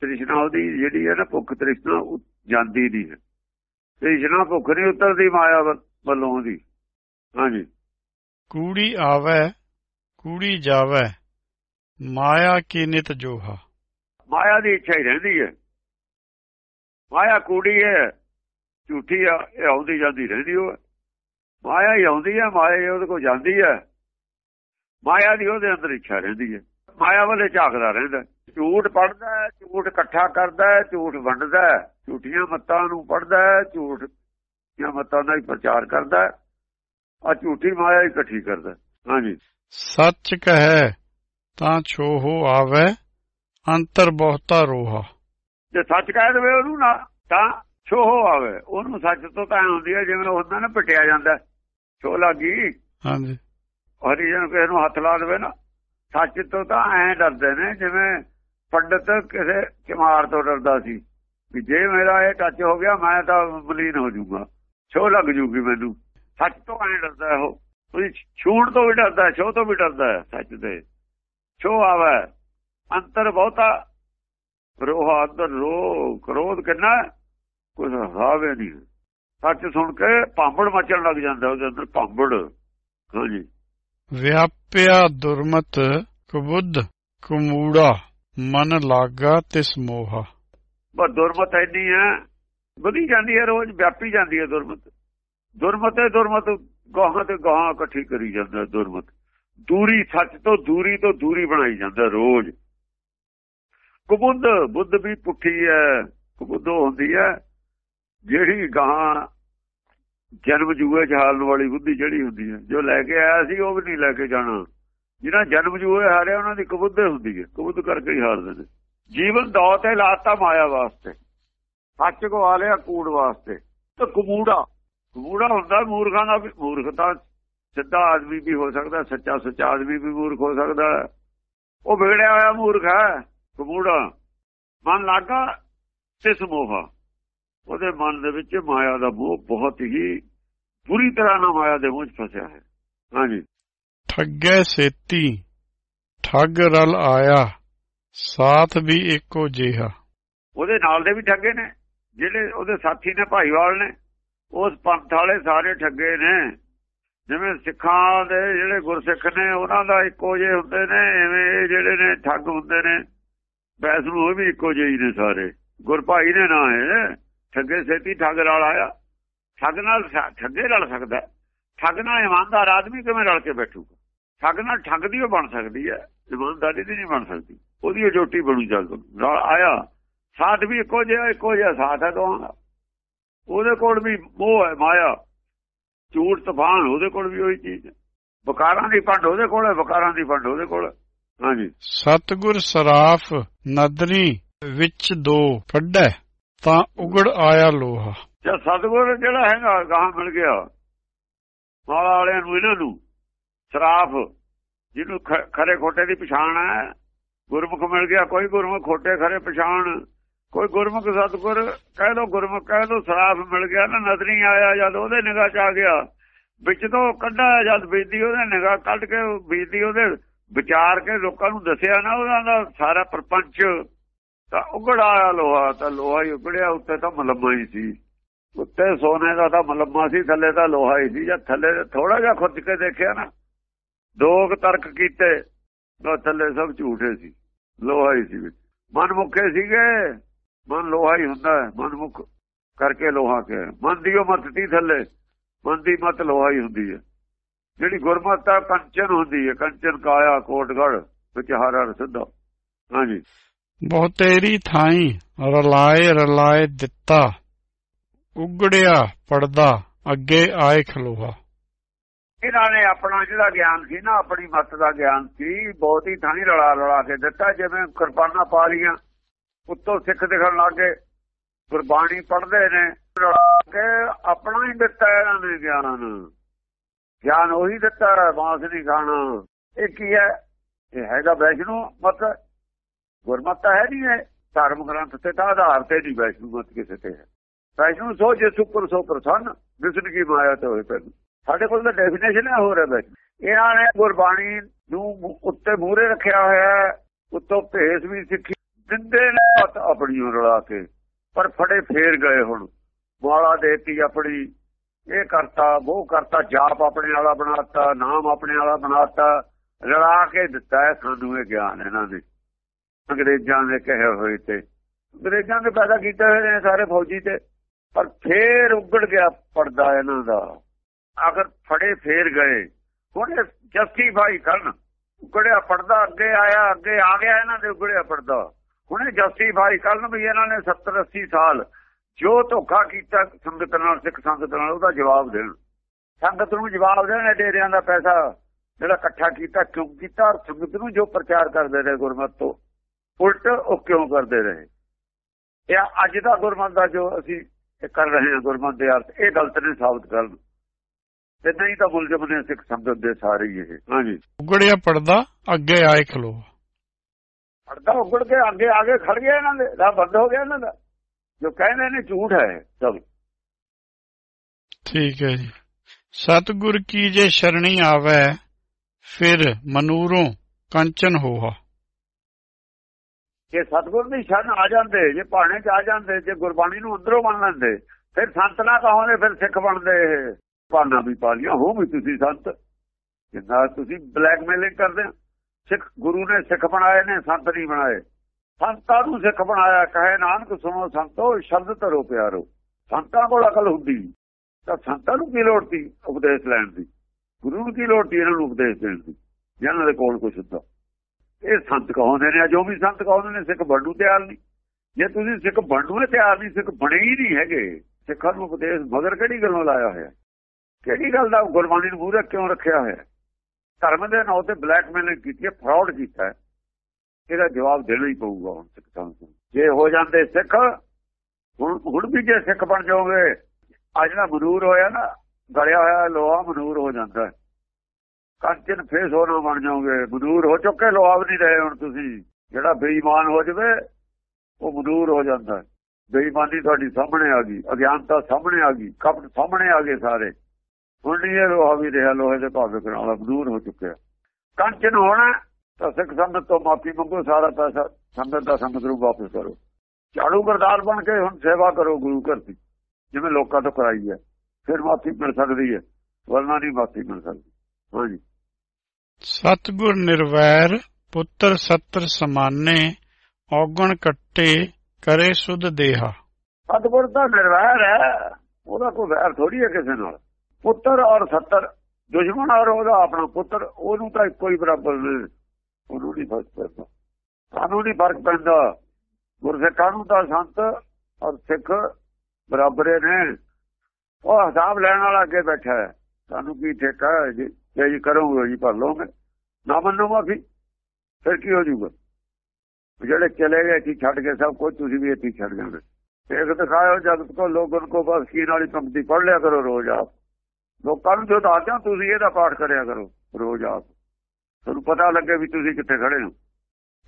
ਤ੍ਰਿਸ਼ਨਾ ਉਹਦੀ ਜਿਹੜੀ ਹੈ ਨਾ ਭੁੱਖ ਤ੍ਰਿਸ਼ਨਾ ਉਹ ਜਾਂਦੀ ਨਹੀਂ ਹੈ। ਤ੍ਰਿਸ਼ਨਾ ਭੁੱਖ ਨਹੀਂ ਉਤਰਦੀ ਮਾਇਆ ਵੱਲ- ਉਹਦੀ। ਹਾਂਜੀ। ਕੂੜੀ ਆਵੈ ਕੂੜੀ ਜਾਵੈ ਮਾਇਆ ਕੀ ਨਿਤ ਜੋਹਾ। ਮਾਇਆ ਦੀ ਇੱਛਾ ਹੀ ਰਹਿੰਦੀ ਹੈ। ਮਾਇਆ ਕੂੜੀ ਹੈ ਝੂਠੀ ਆ ਇਹ ਆਉਂਦੀ ਜਾਂਦੀ ਰਹਿੰਦੀ ਉਹ। ਮਾਇਆ ਹੀ ਆਉਂਦੀ ਹੈ ਮਾਇਆ ਉਹਦੇ ਕੋਲ ਜਾਂਦੀ ਹੈ। ਮਾਇਆ ਦੀ ਉਹਦੇ ਅੰਦਰ ਇੱਛਾ ਰਹਿੰਦੀ ਹੈ। ਮਾਇਆ ਵੱਲੇ ਝਾਕਦਾ ਰਹਿੰਦਾ ਝੂਠ ਪੜਦਾ ਹੈ ਝੂਠ ਇਕੱਠਾ ਕਰਦਾ ਹੈ ਝੂਠ ਵੰਡਦਾ ਹੈ ਝੂਠੀਆਂ ਮੱਤਾਂ ਨੂੰ ਪੜਦਾ ਹੈ ਝੂਠ ਦੀਆਂ ਮੱਤਾਂ ਦਾ ਹੀ ਪ੍ਰਚਾਰ ਕਰਦਾ ਹੈ। ਆ ਝੂਠੀ ਮਾਇਆ ਇਕੱਠੀ ਕਰਦਾ। ਹਾਂਜੀ। ਸੱਚ ਕਹੈ ਤਾਂ ਛੋਹੋ ਆਵੈ ਅੰਤਰ ਬਹੁਤਾ ਰੋਹਾ। ਜੇ ਸੱਚ ਕਹਿ ਦੇਵੇ ਉਹਨੂੰ ਨਾ ਤਾਂ ਛੋਹ ਆਵੇ। ਉਹਨੂੰ ਸੱਚ ਤੋਂ ਤਾਂ ਹੁੰਦੀ ਹੈ ਜਿਵੇਂ ਹੁੰਦਾ ਨਾ ਪਟਿਆ ਜਾਂਦਾ ਛੋ ਲੱਗੀ ਹਾਂਜੀ। ਹਰੀਜਨ ਕਿਸੇ ਨੂੰ ਹੱਥ ਲਾ ਦੇਵੇ ਨਾ, ਸੱਚ ਤੋਂ ਤਾਂ ਐਂ ਡਰਦੇ ਨੇ ਜਿਵੇਂ ਪੰਡਤ ਕਿਸੇ ਚਮਾਰ ਤੋਂ ਡਰਦਾ ਸੀ, ਵੀ ਜੇ ਮੇਰਾ ਇਹ ਟੱਚ ਹੋ ਗਿਆ, ਮੈਂ ਤਾਂ ਬਲੀਨ ਹੋ ਜਾਊਗਾ ਛੋ ਲੱਗ ਜੂਗੀ ਮੈਨੂੰ। ਸੱਚ ਤੋਂ ਐਂ ਡਰਦਾ ਉਹ ਉਹਦੀ ਛੂਣ ਤੋਂ ਵੀ ਡਰਦਾ ਛੋ ਤੋਂ ਵੀ ਡਰਦਾ ਸੱਚ ਦੇ ਛੋ ਆਵੇ, ਅੰਤਰ ਬਹੁਤਾ, ਰੋਹ ਅੰਦਰ ਰੋ ਕ੍ਰੋਧ ਕਿੰਨਾ ਕੁਝ ਹਾਵੇ ਨਹੀਂ। ਸੱਚ ਸੁਣ ਕੇ ਭਾਂਬੜ ਮਚਣ ਲੱਗ ਜਾਂਦਾ ਉਹਦੇ ਅੰਦਰ, ਭਾਂਬੜ। ਹਾਂਜੀ ਵਿਆਪਿਆ ਦੁਰਮਤ ਕੁਬੁੱਧ ਕੁਮੂੜਾ, ਮਨ ਲਾਗਾ ਤਿਸ ਮੋਹਾ। ਬਸ ਦੁਰਮਤ ਇੰਨੀ ਹੈ, ਵਧੀ ਜਾਂਦੀ ਹੈ ਰੋਜ਼, ਵਿਆਪੀ ਜਾਂਦੀ ਹੈ ਦੁਰਮਤ। ਦੁਰਮਤ ਹੈ, ਦੁਰਮਤ ਗਾਹਾਂ ਤੇ ਗਾਹਾਂ ਇਕੱਠੀ ਕਰੀ ਜਾਂਦਾ ਦੁਰਮਤ। ਦੂਰੀ, ਸੱਚ ਤੋਂ ਦੂਰੀ ਤੋਂ ਦੂਰੀ ਬਣਾਈ ਜਾਂਦਾ ਰੋਜ਼। ਕੁਬੁੱਧ, ਬੁੱਧ ਵੀ ਪੁੱਠੀ ਹੈ, ਕੁਬੁੱਧ ਹੁੰਦੀ ਹੈ, ਜਿਹੜੀ ਗਾਹਾਂ ਜਨਮ ਜੂਏ ਚ ਹਾਰਨ ਵਾਲੀ ਬੁੱਧੀ ਜਿਹੜੀ ਹੁੰਦੀ ਹੈ। ਜੋ ਲੈ ਕੇ ਆਇਆ ਸੀ, ਉਹ ਵੀ ਨਹੀਂ ਲੈ ਕੇ ਜਾਣਾ। ਜਿਹੜਾ ਜਨਮ ਜੂਏ ਹਾਰਿਆ, ਉਹਨਾਂ ਦੀ ਕਬੁੱਧੇ ਹੁੰਦੀ ਹੈ। ਕਬੁੱਧ ਕਰਕੇ ਹੀ ਹਾਰਦੇ ਨੇ। ਜੀਵਨ ਦੌ ਤੇ ਲਾਤਾ ਮਾਇਆ ਵਾਸਤੇ। ਸੱਚ ਗਵਾ ਲਿਆ ਕੂੜ ਵਾਸਤੇ। ਤੇ ਕਮੂੜਾ। ਕਮੂੜਾ ਹੁੰਦਾ ਮੂਰਖਾਂ ਦਾ ਵੀ ਮੂਰਖਤਾ ਸਿੱਧਾ ਆਦਮੀ ਵੀ ਹੋ ਸਕਦਾ, ਸੱਚਾ ਸੁੱਚਾ ਆਦਮੀ ਵੀ ਮੂਰਖ ਹੋ ਸਕਦਾ। ਉਹ ਵਿਗੜਿਆ ਹੋਇਆ ਮੂਰਖ ਹੈ, ਕਮੂੜਾ। ਮਨ ਲਾਗਾ ਤਿਸ ਮੋਹਾ ਉਹਦੇ ਮਨ ਦੇ ਵਿੱਚ ਮਾਇਆ ਦਾ ਮੋਹ ਬਹੁਤ ਹੀ ਬੁਰੀ ਤਰ੍ਹਾਂ ਨਾਲ ਮਾਇਆ ਦੇ ਮੋਹ 'ਚ ਫਸਿਆ ਹੈ। ਹਾਂਜੀ। ਠੱਗੈ ਸੇਤੀ ਠੱਗ ਰਲ ਆਇਆ ਸਾਥ ਵੀ ਇੱਕੋ ਜਿਹਾ। ਉਹਦੇ ਨਾਲ ਦੇ ਵੀ ਠੱਗੇ ਨੇ ਜਿਹੜੇ ਉਹਦੇ ਸਾਥੀ ਨੇ ਭਾਈਵਾਲ ਨੇ ਉਸ ਪੰਥ ਵਾਲੇ ਸਾਰੇ ਠੱਗੇ ਨੇ। ਜਿਵੇਂ ਸਿੱਖਾਂ ਦੇ ਜਿਹੜੇ ਗੁਰਸਿੱਖ ਨੇ ਉਹਨਾਂ ਦਾ ਇੱਕੋ ਜਿਹੇ ਹੁੰਦੇ ਨੇ ਐਵੇਂ ਜਿਹੜੇ ਨੇ ਠੱਗ ਹੁੰਦੇ ਨੇ। ਵੈਸ ਨੂੰ ਉਹ ਵੀ ਇੱਕੋ ਜਿਹੇ ਨੇ ਸਾਰੇ। ਗੁਰਭਾਈ ਨੇ ਨਾ। ਹੈ ਠੱਗੇ ਸੇਤੀ ਠੱਗ ਨਾਲ ਆਇਆ। ਠੱਗ ਨਾਲ ਠੱਗੇ ਰਲ ਸਕਦਾ ਠੱਗ ਨਾਲ ਇਮਾਨਦਾਰ ਆਦਮੀ ਕਿਵੇਂ ਰਲ ਕੇ ਬੈਠੂਗਾ? ਠੱਗ ਨਾਲ ਠੱਗ ਦੀ ਉਹ ਬਣ ਸਕਦੀ ਹੈ ਇਮਾਨਦਾਰੀ ਦੀ ਨਹੀਂ ਬਣ ਸਕਦੀ। ਉਹਦੀ ਉਹ ਜੋਟੀ ਬਣੂ ਜਗ ਨਾਲ ਆਇਆ। ਸਾਥ ਵੀ ਇੱਕੋ ਜਿਹਾ ਇੱਕੋ ਜਿਹਾ ਸਾਥ ਹੈ ਦੋਹਾਂ ਦਾ। ਉਹਦੇ ਕੋਲ ਵੀ ਮੋਹ ਹੈ, ਮਾਇਆ। ਝੂਠ ਤੂਫਾਨ ਉਹਦੇ ਕੋਲ ਵੀ ਉਹੀ ਚੀਜ਼ ਹੈ। ਵਕਾਰਾਂ ਦੀ ਭੰਡ ਉਹਦੇ ਕੋਲ ਹੈ, ਵਕਾਰਾਂ ਦੀ ਭੰਡ ਉਹਦੇ ਕੋਲ ਹਾਂਜੀ। ਸਤਗੁਰ ਸਰਾਫ ਨਦਰੀ ਵਿੱਚ ਦੋ ਕੱਢੈ ਤਾਂ ਉਗੜ ਆਇਆ ਲੋਹਾ। ਜੇ ਸਤਗੁਰ ਜਿਹੜਾ ਹੈਗਾ, ਗਾਹ ਮਿਲ ਗਿਆ। ਮਾਲਾ ਵਾਲਿਆਂ ਨੂੰ, ਇਹਨਾਂ ਨੂੰ ਸਰਾਫ, ਜਿਹਨੂੰ ਖਰੇ ਖੋਟੇ ਦੀ ਪਛਾਣ ਹੈ, ਗੁਰਮੁਖ ਮਿਲ ਗਿਆ, ਕੋਈ ਗੁਰਮੁਖ ਖੋਟੇ ਖਰੇ ਪਛਾਣ, ਕੋਈ ਗੁਰਮੁਖ ਸਤਗੁਰ, ਕਹਿ ਲੋ ਗੁਰਮੁਖ, ਕਹਿ ਲੋ ਸਰਾਫ ਮਿਲ ਗਿਆ, ਨਾ ਨਜ਼ਰੀ ਆਇਆ, ਜਦ ਉਹਦੇ ਨਿਗਾਹ ਚ ਆ ਗਿਆ, ਵਿੱਚ ਤੋਂ ਕੱਢਾ ਜਦ ਬੀਜਦੀ ਉਹਦੇ ਨਿਗਾਹ ਕੱਢ ਕੇ ਬੀਜਦੀ ਉਹਦੇ ਵਿਚਾਰ ਕੇ ਲੋਕਾਂ ਨੂੰ ਦੱਸਿਆ ਨਾ, ਉਹਨਾਂ ਦਾ ਸਾਰਾ ਪ੍ਰਪੰਚ ਤਾਂ ਉਗੜ ਲੋਹਾ, ਤਾਂ ਲੋਹਾ ਹੀ ਉਗੜਿਆ ਉੱਤੇ ਤਾਂ ਮਲਮਾ ਹੀ ਸੀ। ਉੱਤੇ ਸੋਨੇ ਦਾ ਤਾਂ ਮਲਮਾ ਸੀ, ਥੱਲੇ ਤਾਂ ਲੋਹਾ ਹੀ ਸੀ। ਜਦ ਥੱਲੇ ਥੋੜਾ ਜਿਹਾ ਖੁੱਦ ਕੇ ਦੇਖਿਆ ਨਾ, ਦੋ ਤਰਕ ਕੀਤੇ, ਤਾਂ ਥੱਲੇ ਸਭ ਝੂਠੇ ਸੀ। ਲੋਹਾ ਹੀ ਸੀ ਮਨ ਮੁੱਖੇ ਸੀਗੇ। ਮਨ ਲੋਹਾ ਹੀ ਹੁੰਦਾ ਹੈ। ਮਨ ਮੁੱਖ ਕਰਕੇ ਲੋਹਾ ਕੇ ਮਨ ਦੀ ਉਹ ਮਤਤੀ ਥੱਲੇ। ਮਨ ਦੀ ਮਤ ਲੋਹਾ ਹੀ ਹੁੰਦੀ ਹੈ। ਜਿਹੜੀ ਗੁਰਮਤਿ ਆ, ਕੰਚਨ ਹੁੰਦੀ ਹੈ। ਕੰਚਨ ਕਾਇਆ ਕੋਟਗੜ ਵਿੱਚ ਹਰ ਹਰ ਸਿੱਧਾ ਹਾਂਜੀ। ਬਹੁਤੇਰੀ ਥਾਈ ਰਲਾਏ ਰਲਾਏ ਦਿੱਤਾ ਉਗੜਿਆ ਪੜਦਾ ਅੱਗੇ ਆਏ ਖਲੋਹਾ। ਇਹਨਾਂ ਨੇ ਆਪਣਾ ਜਿਹੜਾ ਗਿਆਨ ਸੀ ਨਾ ਆਪਣੀ ਮਤ ਦਾ ਗਿਆਨ ਸੀ ਬਹੁਤ ਹੀ ਥਾਣੀ ਰਲਾ ਰਲਾ ਕੇ ਦਿੱਤਾ ਜਿਵੇਂ ਕਿਰਪਾਨਾਂ ਪਾ ਲੀਆਂ ਉੱਤੋਂ ਸਿੱਖ ਦਿਖਣ ਲੱਗੇ ਗੁਰਬਾਣੀ ਪੜ੍ਹਦੇ ਨੇ ਰਲਾ ਕੇ ਆਪਣਾ ਹੀ ਦਿੱਤਾ ਇਹਨਾਂ ਨੇ ਗਿਆਨ। ਗਿਆਨ ਉਹੀ ਦਿੱਤਾ ਹੈ, ਬਾਂਸ ਨਹੀਂ ਖਾਣਾ। ਇਹ ਕੀ ਹੈ? ਇਹ ਹੈਗਾ ਵੈਸ਼ਨੂ ਮਤ। ਗੁਰਮਤਿ ਤਾਂ ਹੈ ਨਹੀਂ ਹੈ ਧਰਮ ਗ੍ਰੰਥ ਤੇ ਤਾਂ ਆਧਾਰ ਤੇ ਨਹੀਂ ਵੈਸ਼ਨੂ ਮਤ ਕਿਸੇ ਤੇ ਹੈ। ਵੈਸ਼ਨੂ ਸੋ ਜੇ ਸੁਪਰ ਸੋ ਪ੍ਰਸੰਨ ਵਿਸ਼ਨ ਕੀ ਮਾਇਆ ਤੇ ਹੋਏ ਪੈਨ ਸਾਡੇ ਕੋਲ ਤਾਂ ਡੈਫੀਨੇਸ਼ਨ ਹੈ ਹੋਰ ਹੈ ਵੈਸ਼ਨੂ। ਇਹਨਾਂ ਨੇ ਗੁਰਬਾਣੀ ਨੂੰ ਉੱਤੇ ਮੂਹਰੇ ਰੱਖਿਆ ਹੋਇਆ ਹੈ, ਉੱਤੋਂ ਭੇਸ ਵੀ ਸਿੱਖੀ, ਦਿੰਦੇ ਨੇ ਮਤ ਆਪਣੀ ਰਲਾ ਕੇ, ਪਰ ਫੜੇ ਫੇਰ ਗਏ ਹੁਣ। ਮਾਲਾ ਦੇਤੀ ਆਪਣੀ, ਇਹ ਕਰਤਾ, ਉਹ ਕਰਤਾ, ਜਾਪ ਆਪਣੇ ਵਾਲਾ ਬਣਾਤਾ, ਨਾਮ ਆਪਣੇ ਵਾਲਾ ਬਣਾਤਾ, ਰਲਾ ਕੇ ਦਿੱਤਾ ਹੈ ਸਾਨੂੰ ਇਹ ਗਿਆਨ ਇਹਨਾਂ ਨੇ। ਅੰਗਰੇਜ਼ਾਂ ਦੇ ਕਹੇ ਹੋਏ ਤੇ। ਅੰਗਰੇਜ਼ਾਂ ਨੇ ਪੈਦਾ ਕੀਤੇ ਹੋਏ ਨੇ ਸਾਰੇ ਫੌਜੀ ਤੇ। ਪਰ ਫੇਰ ਉੱਗੜ ਗਿਆ ਪਰਦਾ ਇਹਨਾਂ ਦਾ। ਅਗਰ ਫੜੇ ਫੇਰ ਗਏ। ਹੁਣ ਜਸਟੀਫਾਈ ਕਰਨ। ਉਗੜਿਆ ਪਰਦਾ, ਅੱਗੇ ਆਇਆ, ਅੱਗੇ ਆ ਗਿਆ ਇਹਨਾਂ ਦੇ ਉਗੜਿਆ ਪਰਦਾ। ਹੁਣ ਜਸਟੀਫਾਈ ਕਰਨ ਵੀ ਇਹਨਾਂ ਨੇ 70 80 ਸਾਲ ਜੋ ਧੋਖਾ ਕੀਤਾ ਸੰਗਤ ਨਾਲ, ਸਿੱਖ ਸੰਗਤ ਨਾਲ, ਉਹਦਾ ਜਵਾਬ ਦੇਣ। ਸੰਗਤ ਨੂੰ ਜਵਾਬ ਦੇਣ ਡੇਰਿਆਂ ਦਾ ਪੈਸਾ ਜਿਹੜਾ ਇਕੱਠਾ ਕੀਤਾ ਕਿਉਂ ਕੀਤਾ, ਔਰ ਸੰਗਤ ਨੂੰ ਜੋ ਪ੍ਰਚਾਰ ਕਰਦੇ ਰਹੇ ਗੁਰਮਤਿ ਤੋਂ। ਉਲਟ ਉਹ ਕਿਉਂ ਕਰਦੇ ਰਹੇ? ਇਹ ਅੱਜ ਦਾ ਗੁਰਮਤ ਦਾ ਜੋ ਅਸੀਂ ਕਰ ਰਹੇ ਹਾਂ ਗੁਰਮਤ ਦੇ ਅਰਥ ਇਹ ਗਲਤ ਨੇ ਸਾਬਤ ਕਰਨ। ਤੇ ਨਹੀਂ ਤਾਂ ਮੁਲਜ਼ਮ ਨੇ ਸਿੱਖ ਸੰਗਤ ਦੇ ਸਾਰੇ ਇਹ। ਹਾਂਜੀ। ਉਗੜਿਆ ਪੜਦਾ ਅੱਗੇ ਆਏ ਖਲੋਹਾ ਪਰਦਾ ਉੱਗੜ ਕੇ ਅੱਗੇ ਆਗੇ ਖੜ ਗਿਆ ਇਹਨਾਂ ਦੇ ਰਾਹ ਬੰਦ ਹੋ ਗਿਆ ਇਹਨਾਂ ਦਾ। ਜੋ ਕਹਿੰਦੇ ਨੇ ਝੂਠ ਹੈ ਸਭ। ਠੀਕ ਹੈ ਜੀ। ਸਤਗੁਰ ਕੀ ਜੇ ਸ਼ਰਣੀ ਆਵੈ ਫਿਰ ਮਨੂਰੋਂ ਕੰਚਨ ਹੋਹਾ। ਜੇ ਸਤਗੁਰ ਦੀ ਸ਼ਰਨ ਆ ਜਾਂਦੇ, ਜੇ ਭਾਣੇ ਚ ਆ ਜਾਂਦੇ, ਜੇ ਗੁਰਬਾਣੀ ਨੂੰ ਅੰਦਰੋਂ ਮੰਨ ਲੈਂਦੇ, ਫਿਰ ਸੰਤ ਨਾ ਕਹੋਗੇ ਫਿਰ ਸਿੱਖ ਬਣਦੇ ਇਹ। ਭਾਨਾ ਵੀ ਪਾ ਲਿਆ ਹੋ ਵੀ ਤੁਸੀਂ ਸੰਤ। ਜਿੰਨਾ ਤੁਸੀਂ ਬਲੈਕਮੇਲਿੰਗ ਕਰਦੇ ਹੋ। ਸਿੱਖ ਗੁਰੂ ਨੇ ਸਿੱਖ ਬਣਾਏ ਨੇ, ਸੰਤ ਨਹੀਂ ਬਣਾਏ। ਸੰਤਾਂ ਨੂੰ ਸਿੱਖ ਬਣਾਇਆ, ਕਹੇ ਨਾਨਕ ਸੁਣੋ ਸੰਤੋ, ਸ਼ਬਦ ਧਰੋ ਪਿਆਰੋ। ਸੰਤਾਂ ਕੋਲ ਅਕਲ ਹੁੰਦੀ। ਤਾਂ ਸੰਤਾਂ ਨੂੰ ਕੀ ਲੋੜ ਸੀ ਉਪਦੇਸ਼ ਲੈਣ ਦੀ? ਗੁਰੂ ਨੂੰ ਕੀ ਲੋੜ ਸੀ ਇਹਨਾਂ ਨੂੰ ਉਪਦੇਸ਼ ਦੇਣ ਦੀ? ਜਿਹਨਾਂ ਦੇ ਕੋਲ ਕੁਛ ਹੁੰਦਾ। ਇਹ ਸੰਤ ਕਹਾਉਂਦੇ ਨੇ? ਜੋ ਵੀ ਸੰਤ ਕਹਾਉਂਦੇ ਨੇ, ਸਿੱਖ ਬਣਨ ਤਿਆਰ ਨਹੀਂ। ਜੇ ਤੁਸੀਂ ਸਿੱਖ ਬਣੂ ਤਿਆਰ ਨਹੀਂ, ਸਿੱਖ ਬਣੇ ਹੀ ਨਹੀਂ ਹੈਗੇ। ਸਿੱਖਾਂ ਨੂੰ ਉਪਦੇਸ਼ ਮਗਰ ਕਿਹੜੀ ਗੱਲੋਂ ਲਾਇਆ ਹੋਇਆ? ਕਿਹੜੀ ਗੱਲ ਦਾ ਗੁਰਬਾਣੀ ਨੂੰ ਮੂਹਰੇ ਕਿਉਂ ਰੱਖਿਆ ਹੋਇਆ? ਧਰਮ ਦੇ ਨਾਂ ਤੇ ਬਲੈਕਮੇਲਿੰਗ ਕੀਤੀ ਹੈ ਫਰਾਡ ਕੀਤਾ ਹੈ। ਇਹਦਾ ਜਵਾਬ ਦੇਣਾ ਹੀ ਪਊਗਾ ਹੁਣ ਸਿੱਖ ਸੰਗਤ ਨੂੰ। ਜੇ ਹੋ ਜਾਂਦੇ ਸਿੱਖ, ਹੁਣ ਹੁਣ ਵੀ ਜੇ ਸਿੱਖ ਬਣ ਜਾਓਗੇ, ਆ ਜਿਹੜਾ ਮਨੂਰ ਹੋਇਆ ਨਾ ਗੜਿਆ ਹੋਇਆ ਲੋਹਾ ਮਨੂਰ ਹੋ ਜਾਂਦਾ ਹੈ। ਕੰਚਨ ਫੇਰ ਸੋਨਾ ਬਣ ਜਾਓਗੇ। ਮਨੂਰ ਹੋ ਚੁੱਕੇ ਲੋਹਾ ਵੀ ਨਹੀਂ ਰਹੇ ਹੁਣ ਤੁਸੀਂ। ਜਿਹੜਾ ਬੇਈਮਾਨ ਹੋ ਜਵੇ, ਉਹ ਮਨੂਰ ਹੋ ਜਾਂਦਾ ਬੇਈਮਾਨੀ ਤੁਹਾਡੀ ਸਾਹਮਣੇ ਆ ਗਈ, ਅਗਿਆਨਤਾ ਸਾਹਮਣੇ ਆ ਗਈ, ਕਪਟ ਸਾਹਮਣੇ ਆ ਗਏ ਸਾਰੇ। ਹੁਣ ਨਹੀਂ ਇਹ ਲੋਹਾ ਰਿਹਾ, ਲੋਹੇ ਦੇ ਭਾਵੇਂ ਨਾਲ ਮਨੂਰ ਹੋ ਚੁੱਕਿਆ ਕੰਚਨ ਹੋਣਾ ਤਾਂ ਸਿੱਖ ਸੰਗਤ ਤੋਂ ਮਾਫੀ ਮੰਗੋ, ਸਾਰਾ ਪੈਸਾ ਸੰਗਤ ਦਾ ਸੰਗਤ ਨੂੰ ਵਾਪਸ ਕਰੋ। ਝਾੜੂ ਗਰਦਾਰ ਬਣ ਕੇ ਹੁਣ ਸੇਵਾ ਕਰੋ ਗੁਰੂ ਘਰ ਦੀ, ਜਿਵੇਂ ਲੋਕਾਂ ਤੋਂ ਕਰਾਈ ਹੈ। ਫਿਰ ਮਾਫੀ ਮਿਲ ਸਕਦੀ ਹੈ, ਵਰਨਾ ਨਹੀਂ ਮਾਫੀ ਮਿਲ ਸਕਦੀ। ਹਾਂਜੀ। ਸਤਗੁਰ ਨਿਰਵੈਰ, ਪੁੱਤਰ ਸੱਤਰ ਸਮਾਨੇ, ਔਗਣ ਕੱਟੇ, ਕਰੇ ਸੁਧ ਦੇਹਾ। ਸਤਿਗੁਰ ਤਾਂ ਨਿਰਵੈਰ ਹੈ, ਉਹਦਾ ਕੋਈ ਵੈਰ ਥੋੜੀ ਹੈ ਕਿਸੇ ਨਾਲ। ਪੁੱਤਰ ਔਰ ਸੱਤਰ, ਦੁਸ਼ਮਣ ਔਰ ਉਹਦਾ ਆਪਣਾ ਪੁੱਤਰ, ਉਹਨੂੰ ਤਾਂ ਇੱਕੋ ਹੀ ਬਰਾਬਰ ਨੇ। ਉਹਨੂੰ ਨਹੀਂ ਫ਼ਰਕ ਪੈਂਦਾ। ਸਾਨੂੰ ਨਹੀਂ ਫ਼ਰਕ ਪੈਂਦਾ। ਗੁਰਸਿੱਖਾਂ ਨੂੰ ਤਾਂ ਸੰਤ ਔਰ ਸਿੱਖ ਬਰਾਬਰੇ ਨੇ। ਉਹ ਹਿਸਾਬ ਲੈਣ ਵਾਲਾ ਅੱਗੇ ਬੈਠਾ ਹੈ। ਸਾਨੂੰ ਕੀ ਠੇਕਾ ਹੈ ਜੀ? ਜੇ ਜੀ ਕਰੋਗੇ ਜੀ, ਭਰ ਲਓਗੇ ਨਾ ਮੰਨੋ ਮਾਫੀ ਫਿਰ ਕੀ ਹੋ ਜਾਊਗਾ? ਜਿਹੜੇ ਚਲੇ ਗਏ ਸੀ ਛੱਡ ਕੇ ਸਭ ਕੁਝ ਤੁਸੀਂ ਵੀ ਇੱਥੇ ਛੱਡ ਜਾਣਾ। ਇੱਕ ਦਿਖਾਇਓ ਜਗਤ ਕੋ ਲੋਗਨ ਕੋ ਬਸ ਕੀ ਨਾਲ ਹੀ ਪੰਕਤੀ ਪੜ ਲਿਆ ਕਰੋ ਰੋਜ਼ ਆਪ। ਲੋਕਾਂ ਨੂੰ ਜੋ ਦੱਸਦੇ ਤੁਸੀਂ ਇਹਦਾ ਪਾਠ ਕਰਿਆ ਕਰੋ ਰੋਜ਼ ਆਪ। ਤੁਹਾਨੂੰ ਪਤਾ ਲੱਗੇ ਵੀ ਤੁਸੀਂ ਕਿੱਥੇ ਖੜੇ ਹੋ।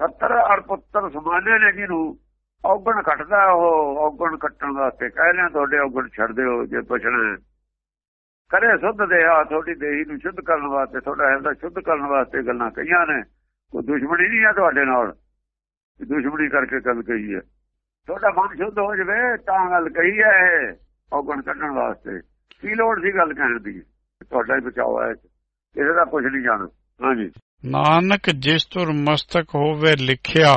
70 ਅਰ ਪੁੱਤਰ ਸਮਾਨੇ ਨੇ ਜਿਹਨੂੰ, ਔਗਣ ਕੱਟਦਾ ਉਹ, ਔਗਣ ਕੱਟਣ ਵਾਸਤੇ। ਕਹਿ ਲਿਆ, ਤੁਹਾਡੇ ਔਗਣ ਛੱਡ ਦਿਓ, ਜੇ ਪੁੱਛਣਾ ਕਰੇ ਸੁੱਧ ਦੇ ਤੁਹਾਡੀ ਦੇਹੀ ਨੂੰ ਸ਼ੁੱਧ ਕਰਨ ਵਾਸਤੇ, ਤੁਹਾਡਾ ਹਿਰਦਾ ਸ਼ੁੱਧ ਕਰਨ ਵਾਸਤੇ ਗੱਲਾਂ ਕਹੀਆਂ ਨੇ। ਕੋਈ ਦੁਸ਼ਮਣੀ ਨਹੀਂ ਆ ਤੁਹਾਡੇ ਨਾਲ। ਦੁਸ਼ਮਣੀ ਕਰਕੇ ਗੱਲ ਕਹੀ ਹੈ। ਤੁਹਾਡਾ ਮਨ ਸ਼ੁੱਧ ਹੋ ਜਵੇ, ਤਾਂ ਗੱਲ ਕਹੀ ਹੈ ਇਹ, ਔਗਣ ਕੱਢਣ ਵਾਸਤੇ। ਕੀ ਲੋੜ ਸੀ ਗੱਲ ਕਹਿਣ ਦੀ? ਤੁਹਾਡਾ ਹੀ ਬਚਾਓ ਹੈ। ਕਿਸੇ ਦਾ ਕੁਝ ਨਹੀਂ ਜਾਣ ਹਾਂਜੀ। ਨਾਨਕ ਜਿਸ ਤੁਰ ਮਸਤਕ ਹੋਵੇ ਲਿਖਿਆ,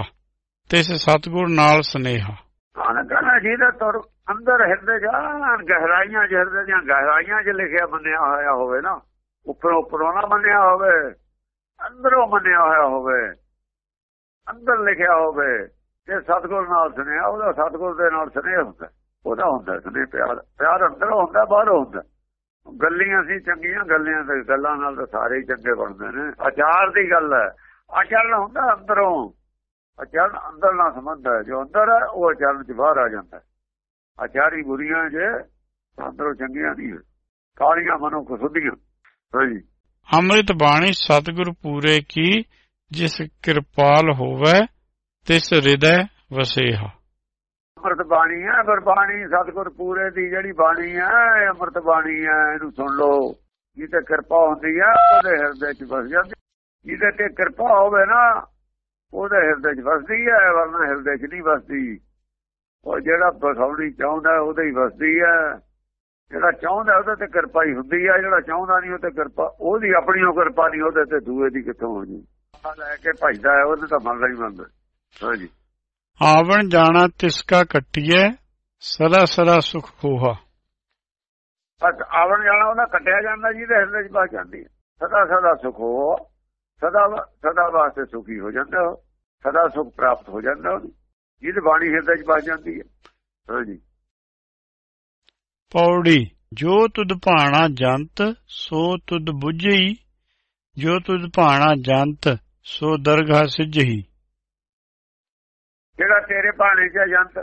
ਤਿਸ ਸਤਗੁਰ ਨਾਲ ਸਨੇਹਾ। ਨਾਨਕ ਕਹਿੰਦਾ ਜਿਹਦਾ ਤੁਰ ਅੰਦਰ ਹਿਰਦੇ ਜਾਣ ਗਹਿਰਾਈਆਂ ਜਿਹਦੇ ਦੀਆਂ ਗਹਿਰਾਈਆਂ 'ਚ ਲਿਖਿਆ ਮੰਨਿਆ ਹੋਇਆ ਹੋਵੇ ਨਾ। ਉੱਪਰੋਂ ਉੱਪਰੋਂ ਨਾ ਮੰਨਿਆ ਹੋਵੇ, ਅੰਦਰੋਂ ਮੰਨਿਆ ਹੋਇਆ ਹੋਵੇ, ਅੰਦਰ ਲਿਖਿਆ ਹੋਵੇ। ਤੇ ਸਤਗੁਰ ਨਾਲ ਸੁਨੇਹਾ ਉਹਦਾ ਸਤਗੁਰ ਦੇ ਨਾਲ ਸੁਨੇਹਾ ਹੁੰਦਾ, ਉਹਦਾ ਹੁੰਦਾ ਸੁਨੇਹ ਪਿਆਰ। ਪਿਆਰ ਅੰਦਰੋਂ ਹੁੰਦਾ, ਬਾਹਰੋਂ ਹੁੰਦਾ। ਗੱਲੀਆਂ ਸੀ ਚੰਗੀਆਂ ਗੱਲਾਂ ਤੇ ਗੱਲਾਂ ਨਾਲ ਤਾਂ ਸਾਰੇ ਹੀ ਚੰਗੇ ਬਣਦੇ ਨੇ। ਆਚਾਰ ਦੀ ਗੱਲ ਹੈ। ਆਚਰਨ ਹੁੰਦਾ ਅੰਦਰੋਂ। ਆਚਰਨ ਅੰਦਰ ਨਾਲ ਸੰਬੰਧ ਹੈ। ਜੋ ਅੰਦਰ ਹੈ ਉਹ ਆਚਰਨ ਚ ਬਾਹਰ ਆ ਜਾਂਦਾ ਆਚਾਰੀ ਬੁਰੀਆਂ ਜੇ ਅੰਦਰੋਂ ਚੰਗੀਆਂ ਨਹੀਂ ਕਾਲੀਆਂ ਮਨੋਂ ਕਸੁੱਧੀਆਂ ਹਾਂਜੀ ਅੰਮ੍ਰਿਤ ਬਾਣੀ ਸਤਿਗੁਰ ਪੂਰੇ ਕੀ ਜਿਸ ਕਿਰਪਾਲ ਹੋਵੇ ਤਿਸ ਹਿਰਦੈ ਵਸੇਹਾ। ਅੰਮ੍ਰਿਤ ਬਾਣੀ ਹੈ ਗੁਰਬਾਣੀ ਸਤਿਗੁਰ ਪੂਰੇ ਦੀ ਜਿਹੜੀ ਬਾਣੀ ਹੈ ਅੰਮ੍ਰਿਤ ਬਾਣੀ ਹੈ ਇਹਨੂੰ ਸੁਣ ਲਓ। ਜਿਹਤੇ ਕਿਰਪਾ ਹੁੰਦੀ ਹੈ ਉਹਦੇ ਹਿਰਦੇ 'ਚ ਵਸ ਜਾਂਦੀ ਜਿਹਦੇ ਤੇ ਕਿਰਪਾ ਹੋਵੇ ਨਾ ਉਹਦੇ ਹਿਰਦੇ 'ਚ ਵਸਦੀ ਹੈ ਵਰਨਾ ਹਿਰਦੇ 'ਚ ਨਹੀਂ ਵਸਦੀ। ਉਹ ਜਿਹੜਾ ਬਸਾਉਣੀ ਚਾਹੁੰਦਾ ਉਹਦੇ ਹੀ ਵਸਦੀ ਹੈ ਜਿਹੜਾ ਚਾਹੁੰਦਾ ਉਹਦੇ ਤੇ ਕਿਰਪਾ ਹੀ ਹੁੰਦੀ ਹੈ ਜਿਹੜਾ ਚਾਹੁੰਦਾ ਨਹੀਂ ਉਹ ਤੇ ਕਿਰਪਾ ਉਹਦੀ ਆਪਣੀ ਉਹ ਕਿਰਪਾ ਨਹੀਂ ਉਹਦੇ ਤੇ ਦੂਏ ਦੀ ਕਿੱਥੋਂ ਹੋਣੀ? ਲੈ ਕੇ ਭਜਦਾ ਹੈ ਉਹਦੇ ਤਾਂ ਮੰਨਦਾ ਹੀ ਮੰਨਦਾ। ਹਾਂਜੀ ਆਵਣ ਜਾਣਾ ਤਿਸਕਾ ਕੱਟੀਏ ਸਦਾ ਸਦਾ ਸੁਖ ਖੋਹਾ। ਬਸ ਆਵਣ ਜਾਣਾ ਉਹਦਾ ਕੱਟਿਆ ਜਾਂਦਾ ਜਿਹਦੇ ਹਿਰਦੇ 'ਚ ਬਸ ਜਾਂਦੀ ਹੈ ਸਦਾ ਸਦਾ ਸੁਖ ਹੋ ਸਦਾ ਸਦਾ ਵਾਸਤੇ ਸੁਖੀ ਹੋ ਜਾਂਦਾ ਸਦਾ ਸੁਖ ਪ੍ਰਾਪਤ ਹੋ ਜਾਂਦਾ ਉਹਨੂੰ ਜਿਹਦੇ ਬਾਣੀ ਹਿਰਦੇ 'ਚ ਬਸ ਜਾਂਦੀ ਹੈ। ਹਾਂਜੀ ਪੌੜੀ ਜੋ ਤੁਧ ਭਾਣਾ ਜੰਤ ਸੋ ਤੁਧ 부ਝਈ ਜੋ ਤੁਧ ਭਾਣਾ ਜੰਤ ਸੋ ਦਰਗਾਹ ਸਿਜਹੀ ਜਿਹੜਾ ਤੇਰੇ ਭਾਣੇ 'ਚ ਜੰਤ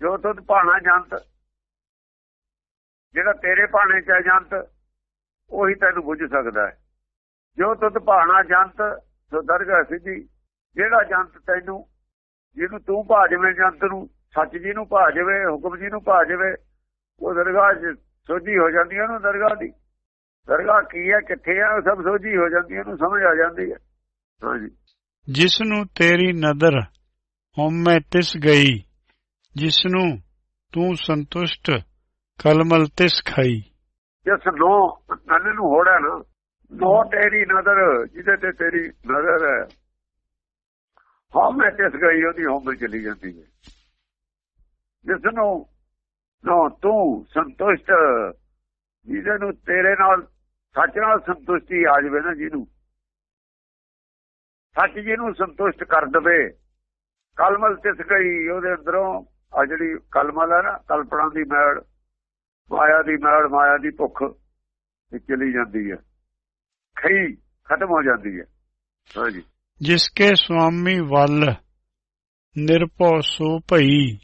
ਜੋ ਤੁਧ ਭਾਣਾ ਜੰਤ ਜਿਹੜਾ ਤੇਰੇ ਭਾਣੇ 'ਚ ਜੰਤ ਉਹੀ ਤੈਨੂੰ ਬੁੱਝ ਸਕਦਾ ਹੈ। ਜੋ ਤੁਧ ਭਾਣਾ ਜੰਤ ਸੋ ਦਰਗਾਹ ਸਿੱਧੀ ਜਿਹੜਾ ਜੰਤ ਤੈਨੂੰ ਜਿਹਨੂੰ ਤੂੰ ਭਾ ਜਵੇਂ ਜੰਤ ਨੂੰ ਸੱਚ ਜੀ ਨੂੰ ਭਾ ਜਵੇ ਹੁਕਮ ਜੀ ਨੂੰ ਭਾ ਜਵੇ ਉਹ ਦਰਗਾਹ ਸੋਝੀ ਹੋ ਜਾਂਦੀ ਹੈ ਉਹਨੂੰ ਦਰਗਾਹ ਦੀ। ਦਰਗਾਹ ਕੀ ਹੈ ਕਿੱਥੇ ਹੈ ਉਹ ਸਭ ਸੋਝੀ ਹੋ ਜਾਂਦੀ ਹੈ ਉਹਨੂੰ ਸਮਝ ਆ ਜਾਂਦੀ ਹੈ ਹਾਂਜੀ। ਜਿਸ ਨੂੰ ਤੇਰੀ ਨਦਰ ਹਉਮੈ ਤਿਸ ਗਈ ਜਿਸ ਨੂੰ ਤੂੰ ਸੰਤੁਸ਼ਟ ਕਲਮਲ ਤਿਸ ਖਾਈ। ਜਿਸ ਨੋ ਨਨ ਨੂੰ ਹੋੜਾ ਨਾ ਨੋ ਤੇਰੀ ਨਜ਼ਰ, ਜਿਹਦੇ ਤੇ ਤੇਰੀ ਨਜ਼ਰ ਹੈ ਹਉਮੈ ਤਿਸ ਗਈ ਉਹਦੀ ਹਉਮੈ ਚਲੀ ਜਾਂਦੀ ਹੈ। ਜਿਸ ਨੂੰ ਨੋ ਤੂੰ ਸੰਤੁਸ਼ਟ, ਜਿਹਦੇ ਨੂੰ ਤੇਰੇ ਨਾਲ ਸੱਚ ਨਾਲ ਸੰਤੁਸ਼ਟੀ ਆ ਜਾਵੇ ਨਾ ਜਿਹਨੂੰ, ਸੱਚ ਜੀ ਨੂੰ ਸੰਤੁਸ਼ਟ ਕਰ ਦਵੇ। ਕਲਮਲ ਤਿਸ ਗਈ, ਉਹਦੇ ਅੰਦਰੋਂ ਆ ਜਿਹੜੀ ਕਲਮਲ ਹੈ ਨਾ, ਕਲਪਨਾ ਦੀ ਮੈੜ, ਮਾਇਆ ਦੀ ਮੈੜ, ਮਾਇਆ ਦੀ ਭੁੱਖ ਚਲੀ ਜਾਂਦੀ ਹੈ। ਖਈ ਖਤਮ ਹੋ ਜਾਂਦੀ ਹੈ। ਹਾਂਜੀ ਜਿਸ ਕੇ ਸੁਆਮੀ ਵੱਲ ਨਿਰਭਉ ਸੋ ਭਈ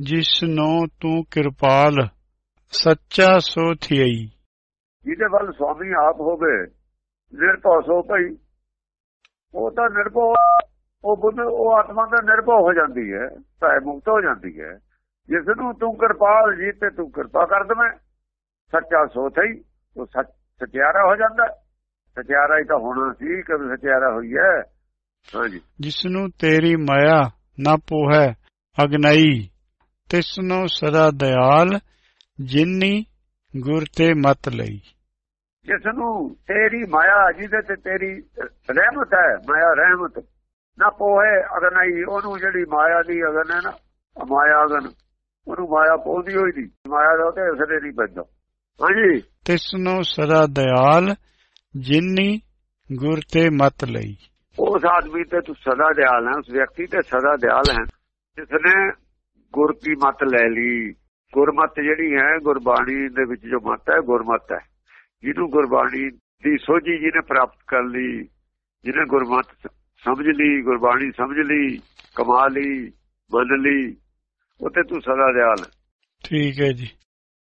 ਜਿਸ ਨੂੰ ਤੂੰ ਕਿਰਪਾਲ ਸੱਚਾ ਸੋ ਥਿਈ ਜਿਹਦੇ ਵੱਲ ਸੁਆਮੀ ਆਪ ਹੋਵੇ ਨਿਰਭਉ ਸੋ ਭਈ ਉਹ ਤਾਂ ਨਿਰਭਉ ਉਹ ਬੁੱਧ ਉਹ ਆਤਮਾ ਤਾਂ ਨਿਰਭਉ ਹੋ ਜਾਂਦੀ ਹੈ ਭੈ ਮੁਕਤ ਹੋ ਜਾਂਦੀ ਹੈ। ਜਿਸ ਨੂੰ ਤੂੰ ਕਿਰਪਾਲ ਜੀ ਤੇ ਤੂੰ ਕਿਰਪਾ ਕਰ ਦਵੇਂ ਸੱਚਾ ਸੋਥ ਹੀ ਉਹ ਸੱਚ ਸਚਿਆਰਾ ਹੋ ਜਾਂਦਾ। ਸਚਿਆਰਾ ਹੀ ਤਾਂ ਹੋਣਾ ਸੀ ਕਦੇ ਸਚਿਆਰਾ ਹੋਈ ਹੈ ਹਾਂਜੀ। ਜਿਸ ਨੂੰ ਤੇਰੀ ਮਾਇਆ ਨਾ ਪੋਹੈ ਅਗਨਈ ਤਿਸ ਨੂੰ ਸਦਾ ਦਿਆਲ ਜਿਨੀ ਗੁਰ ਤੇ ਮਤ ਲਈ। ਜਿਸ ਨੂੰ ਤੇਰੀ ਮਾਇਆ ਜਿਹਦੇ ਤੇ ਤੇਰੀ ਰਹਿਮਤ ਹੈ ਮਾਇਆ ਰਹਿਮਤ ਨਾ ਪੋਹੇ ਅਗਨਈ ਉਹਨੂੰ ਜਿਹੜੀ ਮਾਇਆ ਦੀ ਅਗਨ ਹੈ ਨਾ ਮਾਇਆ ਅਗਨ ਉਹਨੂੰ ਮਾਇਆ ਪੋਦੀ ਹੋਈ ਦੀ ਮਾਇਆ ਦਾ ਤੇ ਅਸਰੇ ਨਹੀਂ ਪੈਂਦਾ। ਹਾਂਜੀ। ਤਿਸ ਨੂੰ ਸਦਾ ਦਿਆਲ ਜਿਨੀ ਗੁਰ ਤੇ ਮਤ ਲਈ। ਉਸ ਆਦਮੀ ਤੇ ਤੂੰ ਸਦਾ ਦਿਆਲ ਹੈ ਉਸ ਵਿਅਕਤੀ ਤੇ ਸਦਾ ਦਿਆਲ ਹੈ। ਜਿਸ ਨੇ ਗੁਰ ਕੀ ਮਤ ਲੈ ਲਈ ਗੁਰਮਤ ਜਿਹੜੀ ਹੈ ਗੁਰਬਾਣੀ ਦੇ ਵਿੱਚ ਜੋ ਮਤ ਹੈ ਗੁਰਮਤ ਹੈ। ਜਿਹਨੂੰ ਗੁਰਬਾਣੀ ਦੀ ਸੋਝੀ ਜਿਹਨੇ ਪ੍ਰਾਪਤ ਕਰ ਲਈ ਜਿਹਨੇ ਗੁਰਮਤਿ ਸਮਝ ਲਈ ਗੁਰਬਾਣੀ ਸਮਝ ਲਈ ਕਮਾ ਲਈ ਮੰਨ ਲਈ ਉਤੇ ਤੂੰ ਸਦਾ ਦਿਆਲ ਠੀਕ ਹੈ ਜੀ।